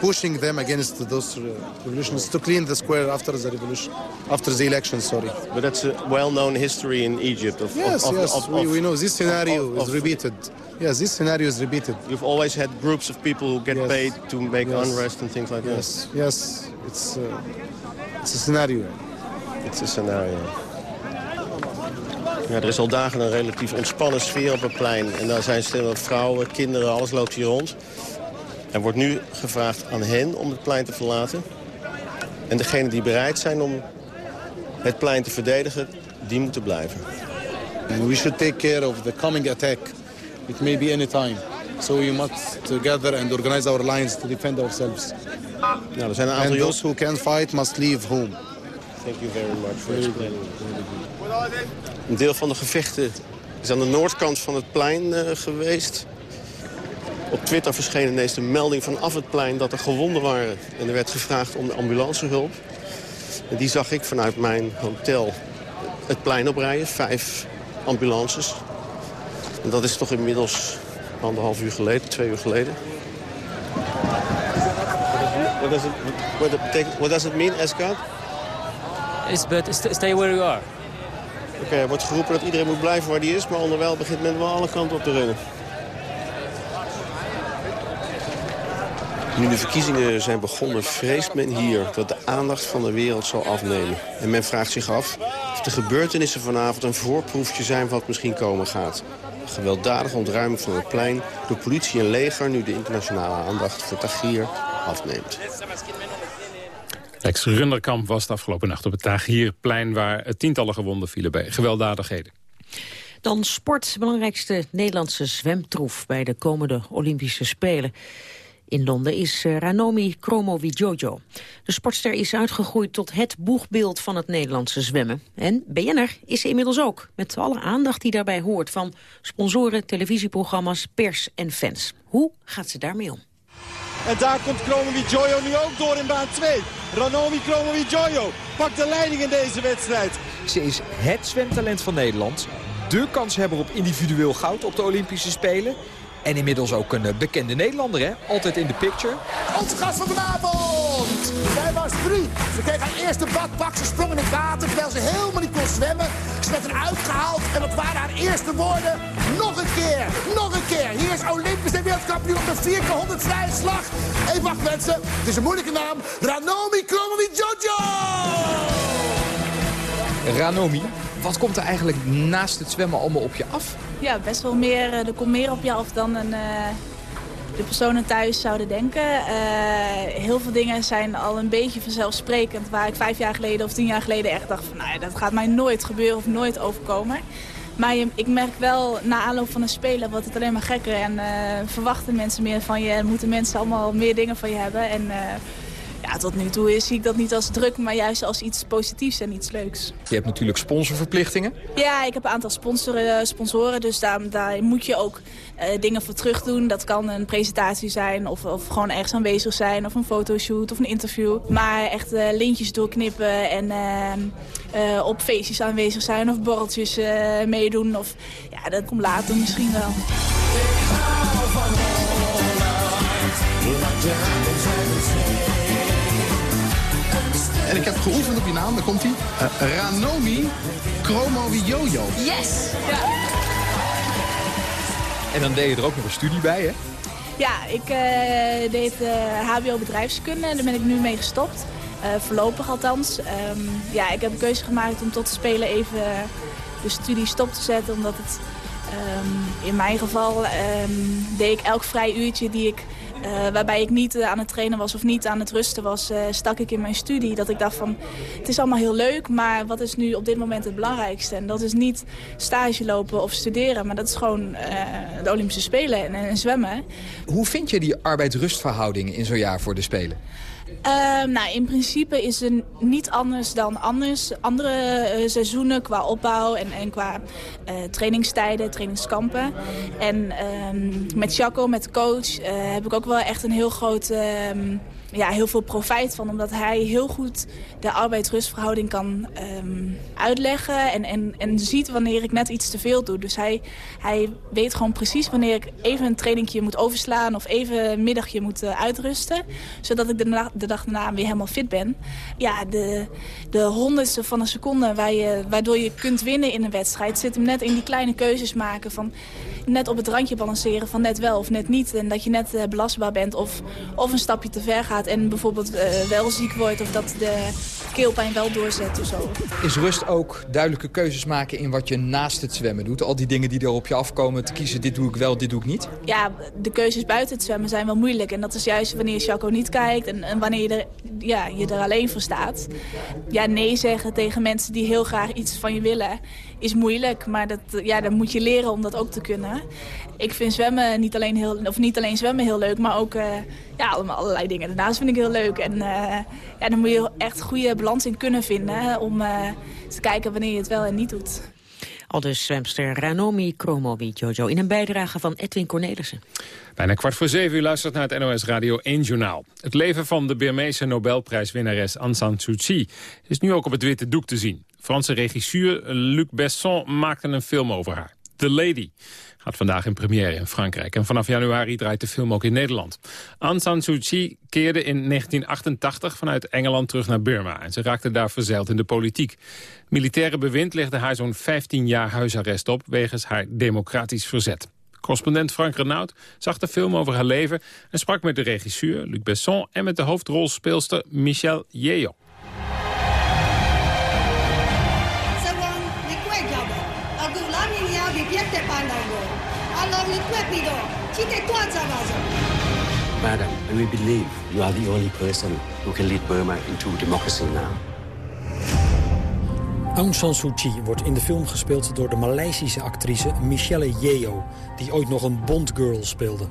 pushing them against those uh, revolutions to clean the square after the revolution, after the election. Sorry. But that's a well-known history in Egypt. Of, Yes, of, yes, of- we, we know this scenario is repeated. Yes, this scenario is repeated. You've always had groups of people who get paid to make Yes. unrest and things like Yes, yes, it's uh, it's a scenario. It's a scenario. Ja, er is al dagen een relatief ontspannen sfeer op het plein. En daar zijn stemmen vrouwen, kinderen, alles loopt hier rond. Er wordt nu gevraagd aan hen om het plein te verlaten. En degenen die bereid zijn om het plein te verdedigen, die moeten blijven. We should take care of the coming attack. It may be any time. So we must together and organize our lines to defend ourselves. Nou, er zijn een aantal and those who can fight must leave home. Thank you very much for explaining. Een deel van de gevechten is aan de noordkant van het plein eh, geweest. Op Twitter verscheen ineens de melding vanaf het plein dat er gewonden waren. En er werd gevraagd om de ambulancehulp. En die zag ik vanuit mijn hotel het plein oprijden. Vijf ambulances. En dat is toch inmiddels anderhalf uur geleden, twee uur geleden. What does it, what does it mean, Escad? It's but st- stay where you are. Oké, er wordt geroepen dat iedereen moet blijven waar die is, maar onderwijl begint men wel alle kanten op te rennen. Nu de verkiezingen zijn begonnen, vreest men hier dat de aandacht van de wereld zal afnemen. En men vraagt zich af of de gebeurtenissen vanavond een voorproefje zijn wat misschien komen gaat. Gewelddadige ontruiming van het plein door politie en leger nu de internationale aandacht voor Tahrir afneemt. Lex Runderkamp was de afgelopen nacht op het Tahrirplein... waar tientallen gewonden vielen bij gewelddadigheden. Dan sport, belangrijkste Nederlandse zwemtroef bij de komende Olympische Spelen. In Londen is eh, Ranomi Kromowidjojo. De sportster is uitgegroeid tot het boegbeeld van het Nederlandse zwemmen. En BNR is inmiddels ook, met alle aandacht die daarbij hoort... van sponsoren, televisieprogramma's, pers en fans. Hoe gaat ze daarmee om? En daar komt Kromowidjojo nu ook door in baan 2. Ranomi Kromowidjojo pakt de leiding in deze wedstrijd. Ze is het zwemtalent van Nederland. De kanshebber op individueel goud op de Olympische Spelen. En inmiddels ook een bekende Nederlander, hè? Altijd in de picture. Onze gast van vanavond, Zij was drie. Ze kreeg haar eerste badpak, ze sprong in het water terwijl ze helemaal niet kon zwemmen. Ze werd eruit gehaald en dat waren haar eerste woorden. Nog een keer, nog een keer. Hier is Olympisch en wereldkampioen op de 4 keer 100 vrije slag. Even wacht mensen, het is een moeilijke naam. Ranomi Kromovi Jojo! Ranomi, wat komt er eigenlijk naast het zwemmen allemaal op je af? Ja, best wel meer. Er komt meer op je af dan een, uh, de personen thuis zouden denken. Uh, heel veel dingen zijn al een beetje vanzelfsprekend. Waar ik vijf jaar geleden of tien jaar geleden echt dacht van... nou ja, dat gaat mij nooit gebeuren of nooit overkomen. Maar ik merk wel, na aanloop van een spelen wordt het alleen maar gekker. En uh, verwachten mensen meer van je. En moeten mensen allemaal meer dingen van je hebben. En ja, tot nu toe zie ik dat niet als druk, maar juist als iets positiefs en iets leuks. Je hebt natuurlijk sponsorverplichtingen. Ja, ik heb een aantal sponsoren, sponsoren dus daar, daar moet je ook uh, dingen voor terug doen. Dat kan een presentatie zijn of, of gewoon ergens aanwezig zijn of een fotoshoot of een interview. Maar echt uh, lintjes doorknippen en uh, op feestjes aanwezig zijn of borreltjes meedoen. Of, ja, dat komt later misschien wel. En ik heb geoefend op je naam, daar komt hij. Uh, Ranomi Jojo. Yes! Ja. En dan deed je er ook nog een studie bij, hè? Ja, ik uh, deed uh, hbo bedrijfskunde en daar ben ik nu mee gestopt. voorlopig althans. Um, ja, ik heb een keuze gemaakt om tot te spelen even de studie stop te zetten. Omdat het um, in mijn geval um, deed ik elk vrij uurtje die ik uh, waarbij ik niet uh, aan het trainen was of niet aan het rusten was, uh, stak ik in mijn studie. Dat ik dacht van, het is allemaal heel leuk, maar wat is nu op dit moment het belangrijkste? En dat is niet stage lopen of studeren, maar dat is gewoon de Olympische Spelen en, en, zwemmen. Hoe vind je die arbeid-rustverhouding in zo'n jaar voor de Spelen? Uh, nou, in principe is het niet anders dan anders. andere uh, seizoenen qua opbouw en, en qua uh, trainingstijden, trainingskampen. En uh, met Jaco, met de coach, heb ik ook wel echt een heel groot ehm, ja, heel veel profijt van. Omdat hij heel goed de arbeid-rustverhouding kan um, uitleggen. En, en, en ziet wanneer ik net iets te veel doe. Dus hij, hij weet gewoon precies wanneer ik even een trainingje moet overslaan. Of even een middagje moet uh, uitrusten. Zodat ik de, de dag daarna weer helemaal fit ben. Ja, de, de honderdste van een seconde waar je, waardoor je kunt winnen in een wedstrijd... zit hem net in die kleine keuzes maken van net op het randje balanceren van net wel of net niet. En dat je net uh, belastbaar bent of, of een stapje te ver gaat en bijvoorbeeld uh, wel ziek wordt of dat de keelpijn wel doorzet of zo. Is rust ook duidelijke keuzes maken in wat je naast het zwemmen doet? Al die dingen die er op je afkomen, te kiezen dit doe ik wel, dit doe ik niet? Ja, de keuzes buiten het zwemmen zijn wel moeilijk. En dat is juist wanneer Chaco niet kijkt en, en wanneer je er, ja, je er alleen voor staat. Ja, nee zeggen tegen mensen die heel graag iets van je willen is moeilijk. Maar dat, ja, dan moet je leren om dat ook te kunnen. Ik vind zwemmen niet alleen, heel, of niet alleen zwemmen heel leuk, maar ook uh, ja, allemaal allerlei dingen. Daarnaast vind ik heel leuk. En uh, ja, dan moet je echt goede balans in kunnen vinden om te kijken wanneer je het wel en niet doet. Al dus zwemster Ranomi Kromovi Jojo in een bijdrage van Edwin Cornelissen. Bijna kwart voor zeven uur luistert naar het NOS Radio 1 Journaal. Het leven van de Birmeese Nobelprijswinnares Aung San Suu Kyi is nu ook op het witte doek te zien. Franse regisseur Luc Besson maakte een film over haar. The Lady gaat vandaag in première in Frankrijk. En vanaf januari draait de film ook in Nederland. Aung San Suu Kyi keerde in 1988 vanuit Engeland terug naar Burma. En ze raakte daar verzeild in de politiek. Militaire bewind legde haar zo'n 15 jaar huisarrest op... wegens haar democratisch verzet. Correspondent Frank Renaud zag de film over haar leven... en sprak met de regisseur Luc Besson... en met de hoofdrolspeelster Michelle Yeoh. Madam, we believe you are the only person who can lead Burma into democracy now. Aung San Suu Kyi wordt in de film gespeeld door de Maleisische actrice Michelle Yeoh... die ooit nog een Bond Girl speelde.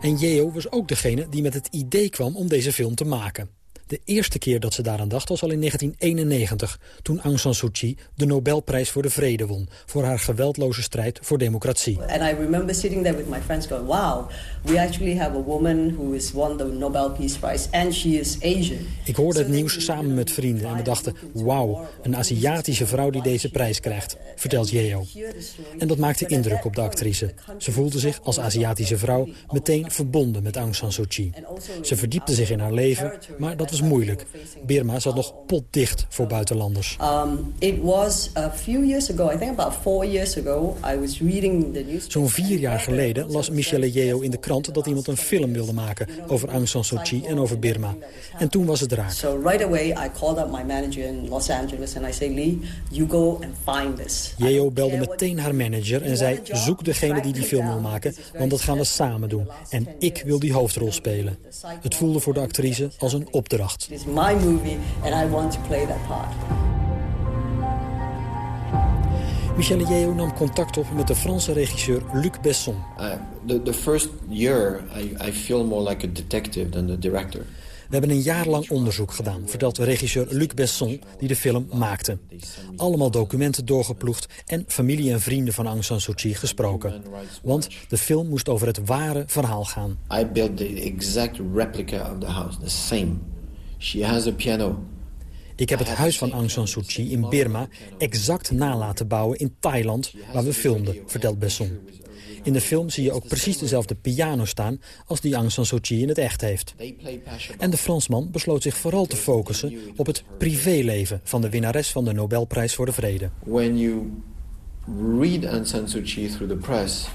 En Yeoh was ook degene die met het idee kwam om deze film te maken. De eerste keer dat ze daaraan dacht was al in 1991... toen Aung San Suu Kyi de Nobelprijs voor de Vrede won... voor haar geweldloze strijd voor democratie. And I remember sitting there with my friends going... wow, we actually have a woman who has won the Nobel Peace Prize... and she is Asian. Ik hoorde het nieuws samen met vrienden en we dachten... wauw, een Aziatische vrouw die deze prijs krijgt, vertelt Yeo. En dat maakte indruk op de actrice. Ze voelde zich als Aziatische vrouw meteen verbonden met Aung San Suu Kyi. Ze verdiepte zich in haar leven, maar dat was was moeilijk. Birma zat nog potdicht voor buitenlanders. Um, it was a few years ago, I think about four years ago, I was reading the news. Zo'n vier jaar geleden las Michelle Yeo in de krant dat iemand een film wilde maken over Aung San Suu Kyi en over Birma. En toen was het raak. So right away I called up my manager in Los Angeles and I say, Lee, you go and find this. Yeo belde meteen haar manager en zei, zoek degene die die film wil maken, want dat gaan we samen doen. En ik wil die hoofdrol spelen. Het voelde voor de actrice als een opdracht. It's my movie and I want to play that part. Michelle Yeo nam contact op met de Franse regisseur Luc Besson. Uh, the, the first year, I, I feel more like a detective than the director. We hebben een jaar lang onderzoek gedaan, vertelt de regisseur Luc Besson, die de film maakte. Allemaal documenten doorgeploegd en familie en vrienden van Aung San Suu Kyi gesproken. Want de film moest over het ware verhaal gaan. I built the exact replica of the house, the same. She has a piano. Ik heb het huis van Aung San Suu Kyi in Birma exact na laten bouwen in Thailand, waar we filmden, vertelt Besson. In de film zie je ook precies dezelfde piano staan als die Aung San Suu Kyi in het echt heeft. En de Fransman besloot zich vooral te focussen op het privéleven van de winnares van de Nobelprijs voor de Vrede. When you read Aung San Suu Kyi through the press,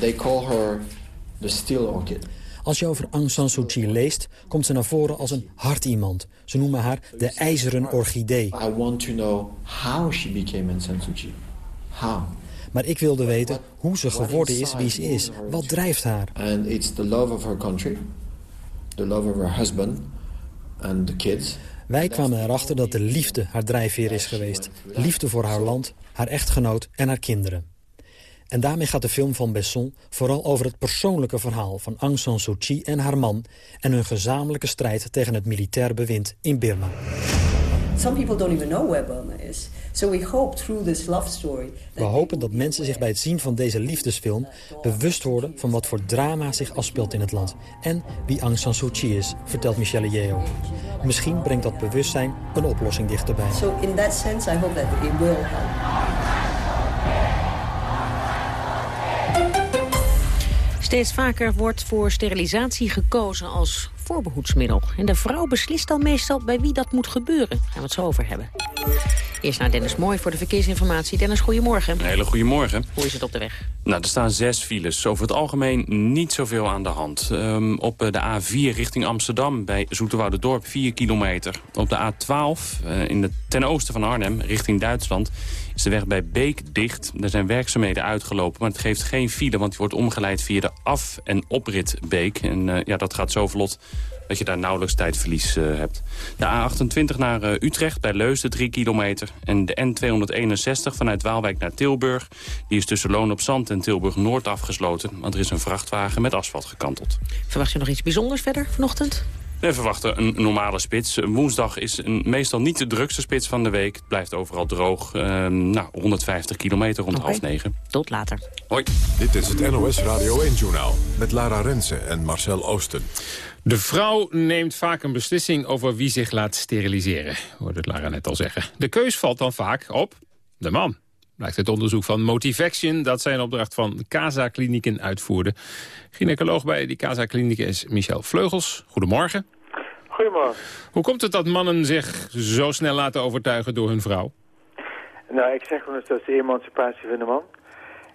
they call her the steel orchid. Als je over Aung San Suu Kyi leest, komt ze naar voren als een hard iemand. Ze noemen haar de ijzeren orchidee. I want to know how she became Aung San Suu Kyi. How? Maar ik wilde weten hoe ze geworden is wie ze is. Wat drijft haar? And it's the love of her country, the love of her husband and the kids. Wij kwamen erachter dat de liefde haar drijfveer is geweest. Liefde voor haar land, haar echtgenoot en haar kinderen. En daarmee gaat de film van Besson vooral over het persoonlijke verhaal van Aung San Suu Kyi en haar man en hun gezamenlijke strijd tegen het militair bewind in Birma. Some people don't even know where Burma is. So we hope through this love story We hopen dat mensen zich bij het zien van deze liefdesfilm bewust worden van wat voor drama zich afspeelt in het land. En wie Aung San Suu Kyi is, vertelt Michelle Yeo. Misschien brengt dat bewustzijn een oplossing dichterbij. So in that sense I hope that it will help. Steeds vaker wordt voor sterilisatie gekozen als voorbehoedsmiddel. En de vrouw beslist dan meestal bij wie dat moet gebeuren. Daar gaan we het zo over hebben. Eerst naar Dennis Mooi voor de verkeersinformatie. Dennis, goedemorgen. Een hele goede morgen. Hoe is het op de weg? Nou, er staan zes files. Over het algemeen niet zoveel aan de hand. Um, op de A4 richting Amsterdam bij Dorp 4 kilometer. Op de A12 uh, in de, ten oosten van Arnhem richting Duitsland is de weg bij Beek dicht. Er zijn werkzaamheden uitgelopen, maar het geeft geen file... want die wordt omgeleid via de af- en oprit Beek. En uh, ja, dat gaat zo vlot dat je daar nauwelijks tijdverlies uh, hebt. De A28 naar uh, Utrecht bij Leusden 3 kilometer. En de N261 vanuit Waalwijk naar Tilburg. Die is tussen Loon op Zand en Tilburg-Noord afgesloten. Want er is een vrachtwagen met asfalt gekanteld. Verwacht je nog iets bijzonders verder vanochtend? We verwachten een normale spits. Woensdag is een, meestal niet de drukste spits van de week. Het blijft overal droog. Uh, nou, 150 kilometer rond okay. half negen. Tot later. Hoi. Dit is het NOS Radio 1-journaal met Lara Rensen en Marcel Oosten. De vrouw neemt vaak een beslissing over wie zich laat steriliseren, hoorde Lara net al zeggen. De keus valt dan vaak op de man. Blijkt het onderzoek van Motivaction dat zijn opdracht van Casa-klinieken uitvoerde. Gynaecoloog bij die Casa-klinieken is Michel Vleugels. Goedemorgen. Goedemorgen. Hoe komt het dat mannen zich zo snel laten overtuigen door hun vrouw? Nou, ik zeg wel eens dat is de emancipatie van de man.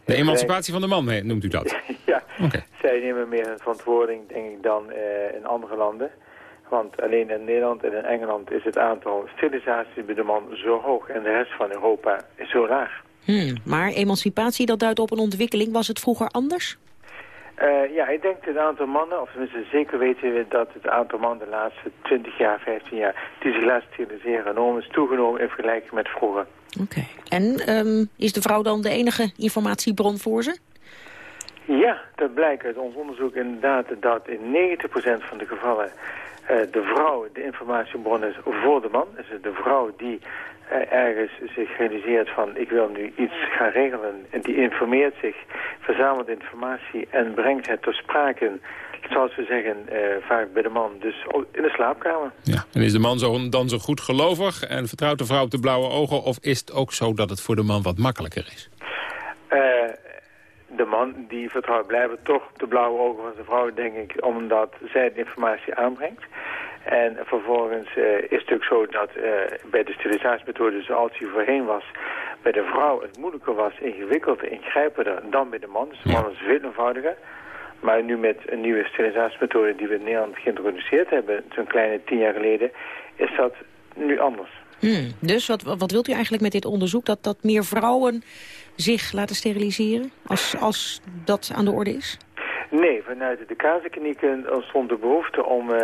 De emancipatie van de man noemt u dat? ja, okay. zij nemen meer een verantwoording, denk ik, dan uh, in andere landen. Want alleen in Nederland en in Engeland is het aantal sterilisaties bij de man zo hoog. En de rest van Europa is zo laag. Hmm, maar emancipatie, dat duidt op een ontwikkeling. Was het vroeger anders? Uh, ja, ik denk dat het aantal mannen, of tenminste zeker weten we dat het aantal mannen de laatste 20 jaar, 15 jaar, die zich laten steriliseren enorm is toegenomen in vergelijking met vroeger. Oké. Okay. En um, is de vrouw dan de enige informatiebron voor ze? Ja, dat blijkt uit ons onderzoek inderdaad dat in 90% van de gevallen uh, de vrouw de informatiebron is voor de man. Dus de vrouw die ergens zich realiseert van ik wil nu iets gaan regelen en die informeert zich, verzamelt informatie en brengt het ter sprake zoals we zeggen, uh, vaak bij de man, dus in de slaapkamer. Ja, en is de man zo, dan zo goed gelovig en vertrouwt de vrouw op de blauwe ogen... of is het ook zo dat het voor de man wat makkelijker is? Uh, de man die vertrouwt blijven toch op de blauwe ogen van zijn vrouw, denk ik... omdat zij de informatie aanbrengt. En vervolgens uh, is het natuurlijk zo dat uh, bij de sterilisatiemethode zoals die voorheen was... bij de vrouw het moeilijker was, ingewikkelder, ingrijpender dan bij de man. Dus de man is veel eenvoudiger. Maar nu met een nieuwe sterilisatiemethode die we in Nederland geïntroduceerd hebben... zo'n kleine tien jaar geleden, is dat nu anders. Hmm. Dus wat, wat wilt u eigenlijk met dit onderzoek? Dat, dat meer vrouwen zich laten steriliseren als, als dat aan de orde is? Nee, vanuit de kazenklinieken ontstond de behoefte om uh,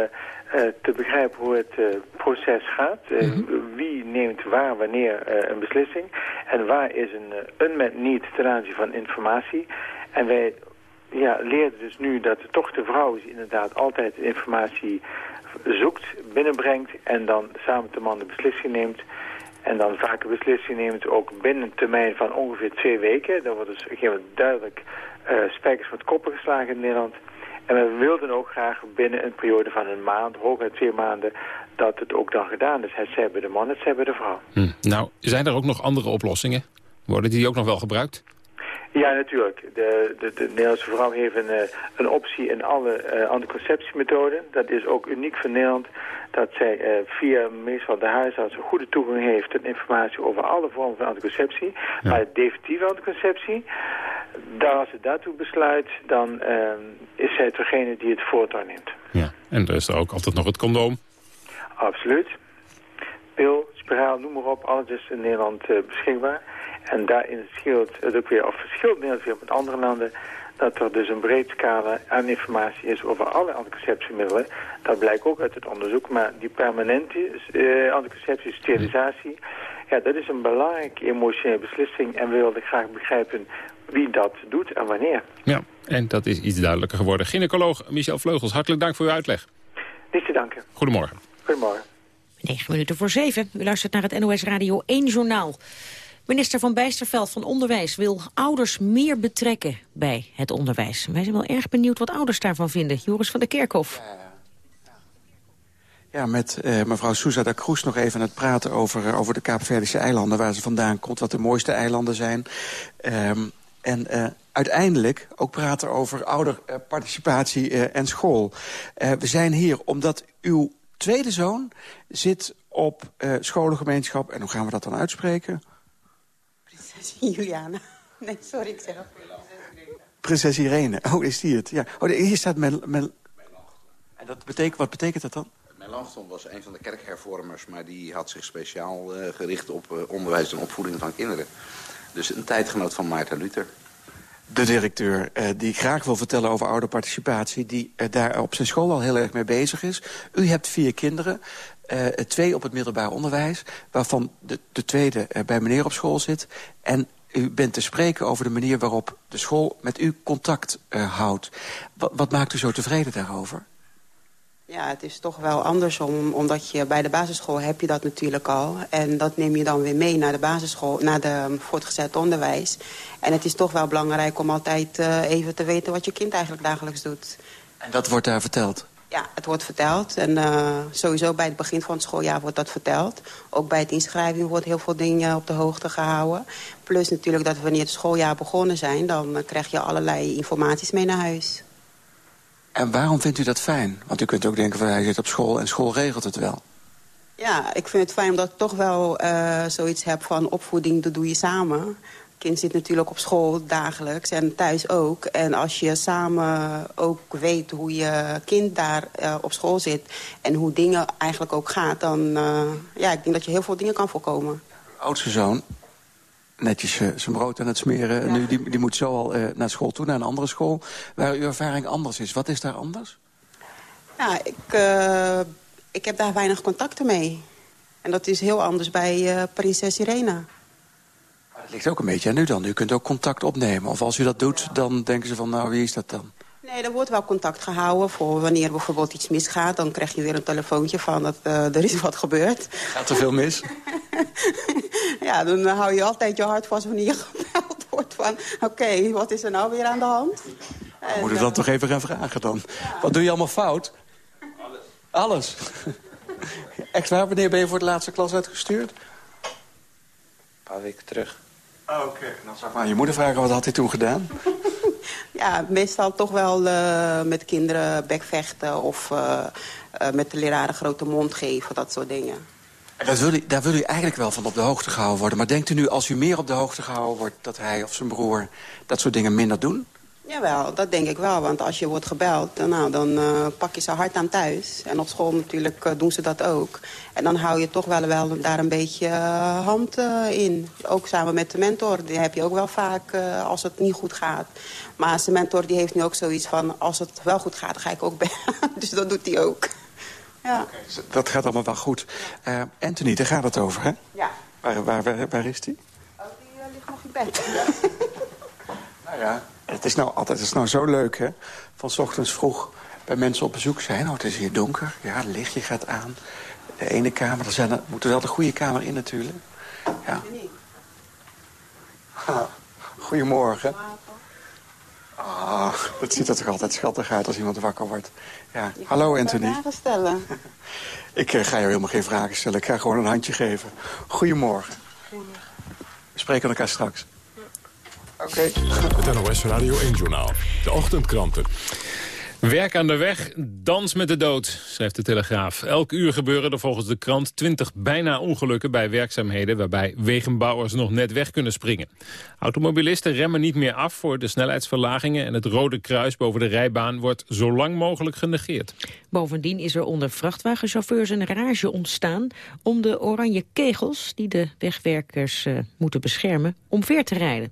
te begrijpen hoe het uh, proces gaat. Mm -hmm. Wie neemt waar, wanneer een beslissing. En waar is een unmet need ten aanzien van informatie. En wij ja, leerden dus nu dat toch de vrouw is inderdaad altijd informatie zoekt, binnenbrengt en dan samen met de man de beslissing neemt. En dan vaak een beslissing neemt ook binnen een termijn van ongeveer twee weken. Dan wordt dus op een gegeven moment duidelijk uh, spijkers met koppen geslagen in Nederland. En we wilden ook graag binnen een periode van een maand, hooguit twee maanden, dat het ook dan gedaan is. Het zij bij de man, het zij bij de vrouw. Hm. Nou, zijn er ook nog andere oplossingen? Worden die ook nog wel gebruikt? Ja, natuurlijk. De, de, de Nederlandse vrouw heeft een, een optie in alle uh, anticonceptiemethoden. Dat is ook uniek voor Nederland. Dat zij uh, via meestal de huisarts een goede toegang heeft tot informatie over alle vormen van anticonceptie. Ja. Maar definitieve anticonceptie, daar als ze daartoe besluit, dan uh, is zij degene die het voortouw neemt. Ja, en er is er ook altijd nog het condoom. Absoluut. Pil, spiraal, noem maar op, alles is in Nederland uh, beschikbaar. En daarin scheelt het ook weer, of verschilt Nederland weer met andere landen, dat er dus een breed scala aan informatie is over alle anticonceptiemiddelen. Dat blijkt ook uit het onderzoek, maar die permanente uh, anticonceptie, sterilisatie, ja, dat is een belangrijke emotionele beslissing en we wilden graag begrijpen wie dat doet en wanneer. Ja, en dat is iets duidelijker geworden. Gynaecoloog Michel Vleugels, hartelijk dank voor uw uitleg. Niet te danken. Goedemorgen. Goedemorgen. 9 minuten voor 7. U luistert naar het NOS Radio 1 Journaal. Minister van Bijsterveld van Onderwijs wil ouders meer betrekken bij het onderwijs. Wij zijn wel erg benieuwd wat ouders daarvan vinden. Joris van der Kerkhof. Ja, met uh, mevrouw Sousa da Cruz nog even aan het praten over, uh, over de Kaapverdische eilanden... waar ze vandaan komt, wat de mooiste eilanden zijn. Um, en uh, uiteindelijk ook praten over ouderparticipatie en school. we zijn hier omdat uw tweede zoon zit op scholengemeenschap... en hoe gaan we dat dan uitspreken? Juliana. Nee, sorry, ik zeg Prinses Irene. Oh, is die het? Ja. Oh, hier staat Mel... Mel... En dat betekent, wat betekent dat dan? Melanchthon was een van de kerkhervormers... maar die had zich speciaal uh, gericht op uh, onderwijs en opvoeding van kinderen. Dus een tijdgenoot van Maarten Luther. De directeur, uh, die graag wil vertellen over ouderparticipatie... die daar op zijn school al heel erg mee bezig is. U hebt vier kinderen. Uh, twee op het middelbaar onderwijs, waarvan de, de tweede uh, bij meneer op school zit. En u bent te spreken over de manier waarop de school met u contact uh, houdt. Wat maakt u zo tevreden daarover? Ja, het is toch wel andersom, omdat je bij de basisschool heb je dat natuurlijk al. En dat neem je dan weer mee naar de basisschool, naar de voortgezet onderwijs. En het is toch wel belangrijk om altijd even te weten wat je kind eigenlijk dagelijks doet. En dat wordt daar verteld? Ja, het wordt verteld. En uh, sowieso bij het begin van het schooljaar wordt dat verteld. Ook bij het inschrijving wordt heel veel dingen op de hoogte gehouden. Plus natuurlijk dat wanneer het schooljaar begonnen zijn... dan uh, krijg je allerlei informaties mee naar huis. En waarom vindt u dat fijn? Want u kunt ook denken van hij zit op school en school regelt het wel. Ja, ik vind het fijn omdat ik toch wel uh, zoiets heb van opvoeding, dat doe je samen kind zit natuurlijk op school dagelijks en thuis ook. En als je samen ook weet hoe je kind daar uh, op school zit... en hoe dingen eigenlijk ook gaat, dan uh, ja, ik denk dat je heel veel dingen kan voorkomen. Oudste zoon, netjes uh, zijn brood aan het smeren. Ja. Nu, die, die moet zo al naar school toe, naar een andere school... waar uw ervaring anders is. Wat is daar anders? Ja, ik, ik heb daar weinig contacten mee. En dat is heel anders bij prinses Irene. Het ligt ook een beetje aan u dan. U kunt ook contact opnemen. Of als u dat doet, dan denken ze van, nou, wie is dat dan? Nee, er wordt wel contact gehouden voor wanneer bijvoorbeeld iets misgaat. Dan krijg je weer een telefoontje van dat uh, er is wat gebeurd. Gaat er veel mis? ja, dan hou je altijd je hart vast wanneer je gebeld wordt van... oké, okay, wat is er nou weer aan de hand? En, Moet ik dan uh, toch even gaan vragen dan? Ja. Wat doe je allemaal fout? Alles. Alles? Echt waar? Wanneer ben je voor de laatste klas uitgestuurd? Een paar weken terug. Oh, oké. Okay. Dan zou ik maar aan je moeder vragen, wat had hij toen gedaan? ja, meestal toch wel uh, met kinderen bekvechten of uh, uh, met de leraren grote mond geven, dat soort dingen. Wil daar wil u eigenlijk wel van op de hoogte gehouden worden. Maar denkt u nu, als u meer op de hoogte gehouden wordt... dat hij of zijn broer dat soort dingen minder doen? Jawel, dat denk ik wel. Want als je wordt gebeld, dan, nou, dan uh, pak je ze hard aan thuis. En op school natuurlijk uh, doen ze dat ook. En dan hou je toch wel, wel daar een beetje uh, hand in. Ook samen met de mentor. Die heb je ook wel vaak als het niet goed gaat. Maar zijn mentor die heeft nu ook zoiets van... als het wel goed gaat, dan ga ik ook bellen. dus dat doet hij ook. Ja. Okay, dat gaat allemaal wel goed. Anthony, daar gaat het over, hè? Ja. Waar, waar, waar, waar is hij? Oh, die ligt nog in bed. nou ja. Het is nou altijd het is nou zo leuk, hè? Van s ochtends vroeg bij mensen op bezoek zijn. Oh, het is hier donker. Ja, het lichtje gaat aan. De ene kamer, er, zijn er moet er wel de goede kamer in natuurlijk. Ja. Ha, goedemorgen. Ah, dat ziet er toch altijd schattig uit als iemand wakker wordt. Ja. Hallo Anthony. stellen. Ik ga jou helemaal geen vragen stellen. Ik ga gewoon een handje geven. Goedemorgen. Goedemorgen. We spreken elkaar straks. Oké. Het NOS Radio 1-journaal. De ochtendkranten. Werk aan de weg, dans met de dood, schrijft de Telegraaf. Elk uur gebeuren er volgens de krant 20 bijna ongelukken bij werkzaamheden... waarbij wegenbouwers nog net weg kunnen springen. Automobilisten remmen niet meer af voor de snelheidsverlagingen... en het rode kruis boven de rijbaan wordt zo lang mogelijk genegeerd. Bovendien is er onder vrachtwagenchauffeurs een rage ontstaan... om de oranje kegels die de wegwerkers uh, moeten beschermen omver te rijden.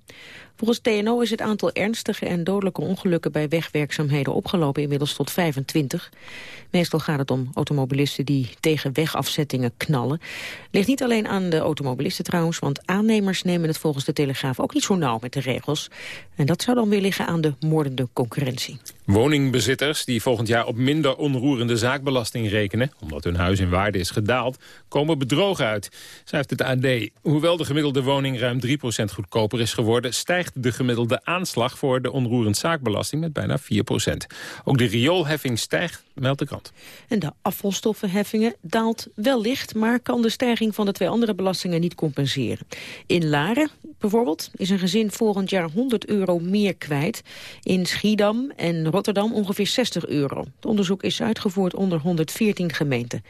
Volgens TNO is het aantal ernstige en dodelijke ongelukken bij wegwerkzaamheden opgelopen inmiddels tot 25. Meestal gaat het om automobilisten die tegen wegafzettingen knallen. Ligt niet alleen aan de automobilisten trouwens, want aannemers nemen het volgens de Telegraaf ook niet zo nauw met de regels. En dat zou dan weer liggen aan de moordende concurrentie. Woningbezitters die volgend jaar op minder onroerende zaakbelasting rekenen... omdat hun huis in waarde is gedaald, komen bedrogen uit, schrijft het AD. Hoewel de gemiddelde woning ruim 3% goedkoper is geworden... stijgt de gemiddelde aanslag voor de onroerend zaakbelasting met bijna 4%. Ook de rioolheffing stijgt, meldt de krant. En de afvalstoffenheffingen daalt wel licht... maar kan de stijging van de twee andere belastingen niet compenseren. In Laren bijvoorbeeld is een gezin volgend jaar 100 euro meer kwijt. In Schiedam en Rotterdam ongeveer 60 euro. Het onderzoek is uitgevoerd onder 114 gemeenten.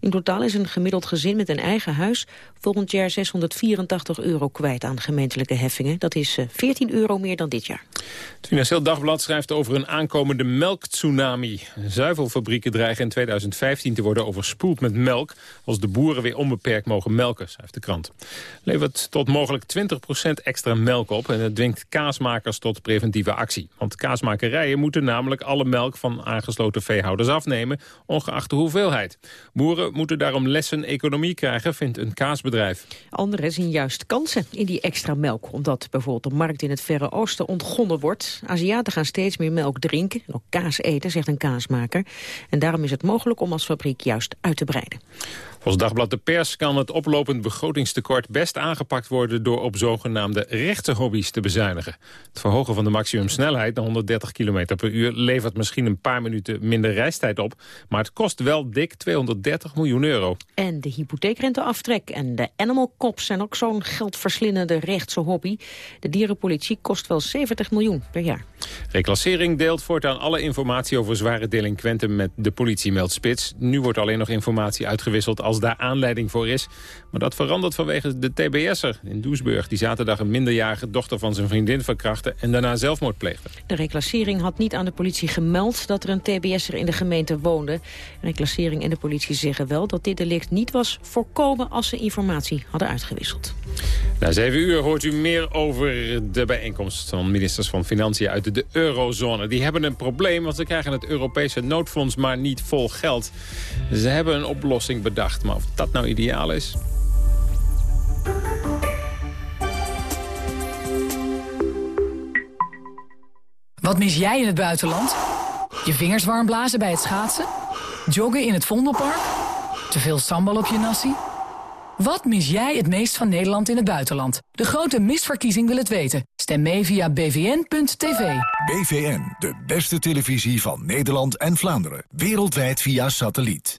In totaal is een gemiddeld gezin met een eigen huis volgend jaar 684 euro kwijt aan gemeentelijke heffingen. Dat is 14 euro meer dan dit jaar. Het Financieel Dagblad schrijft over een aankomende melktsunami. Zuivelfabrieken dreigen in 2015 te worden overspoeld met melk... als de boeren weer onbeperkt mogen melken, schrijft de krant. Levert tot mogelijk 20% extra melk op... en het dwingt kaasmakers tot preventieve actie. Want kaasmakerijen moeten namelijk alle melk van aangesloten veehouders afnemen... ongeacht de hoeveelheid. Boeren moeten daarom lessen economie krijgen, vindt een kaasbedrijf. Anderen zien juist kansen in die extra melk... omdat bijvoorbeeld de markt in het Verre Oosten ontgonnen wordt. Aziaten gaan steeds meer melk drinken, ook kaas eten, zegt een kaasmaker. En daarom is het mogelijk om als fabriek juist uit te breiden. Volgens Dagblad de Pers kan het oplopend begrotingstekort best aangepakt worden door op zogenaamde rechte hobby's te bezuinigen. Het verhogen van de maximumsnelheid naar 130 km per uur levert misschien een paar minuten minder reistijd op, maar het kost wel dik 230 miljoen euro. En de hypotheekrenteaftrek en de animal cops zijn ook zo'n geldverslindende rechtse hobby. De dierenpolitie kost wel 70 miljoen per jaar. Reclassering deelt voortaan alle informatie over zware delinquenten met de politie, meldt Spits. Nu wordt alleen nog informatie uitgewisseld als daar aanleiding voor is. Maar dat verandert vanwege de TBS'er in Doesburg... die zaterdag een minderjarige dochter van zijn vriendin verkrachtte... en daarna zelfmoord pleegde. De reclassering had niet aan de politie gemeld dat er een TBS'er in de gemeente woonde. Reclassering en de politie zeggen wel dat dit delict niet was voorkomen... als ze informatie hadden uitgewisseld. Na zeven uur hoort u meer over de bijeenkomst van ministers van Financiën uit de eurozone. Die hebben een probleem, want ze krijgen het Europese noodfonds maar niet vol geld. Ze hebben een oplossing bedacht, maar of dat nou ideaal is... Wat mis jij in het buitenland? Je vingers warm blazen bij het schaatsen? Joggen in het Vondelpark? Te veel sambal op je nasi? Wat mis jij het meest van Nederland in het buitenland? De grote misverkiezing wil het weten. Stem mee via bvn.tv. BVN, de beste televisie van Nederland en Vlaanderen. Wereldwijd via satelliet.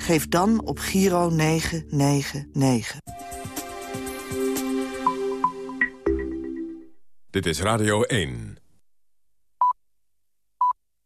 Geef dan op Giro 999. Dit is Radio 1.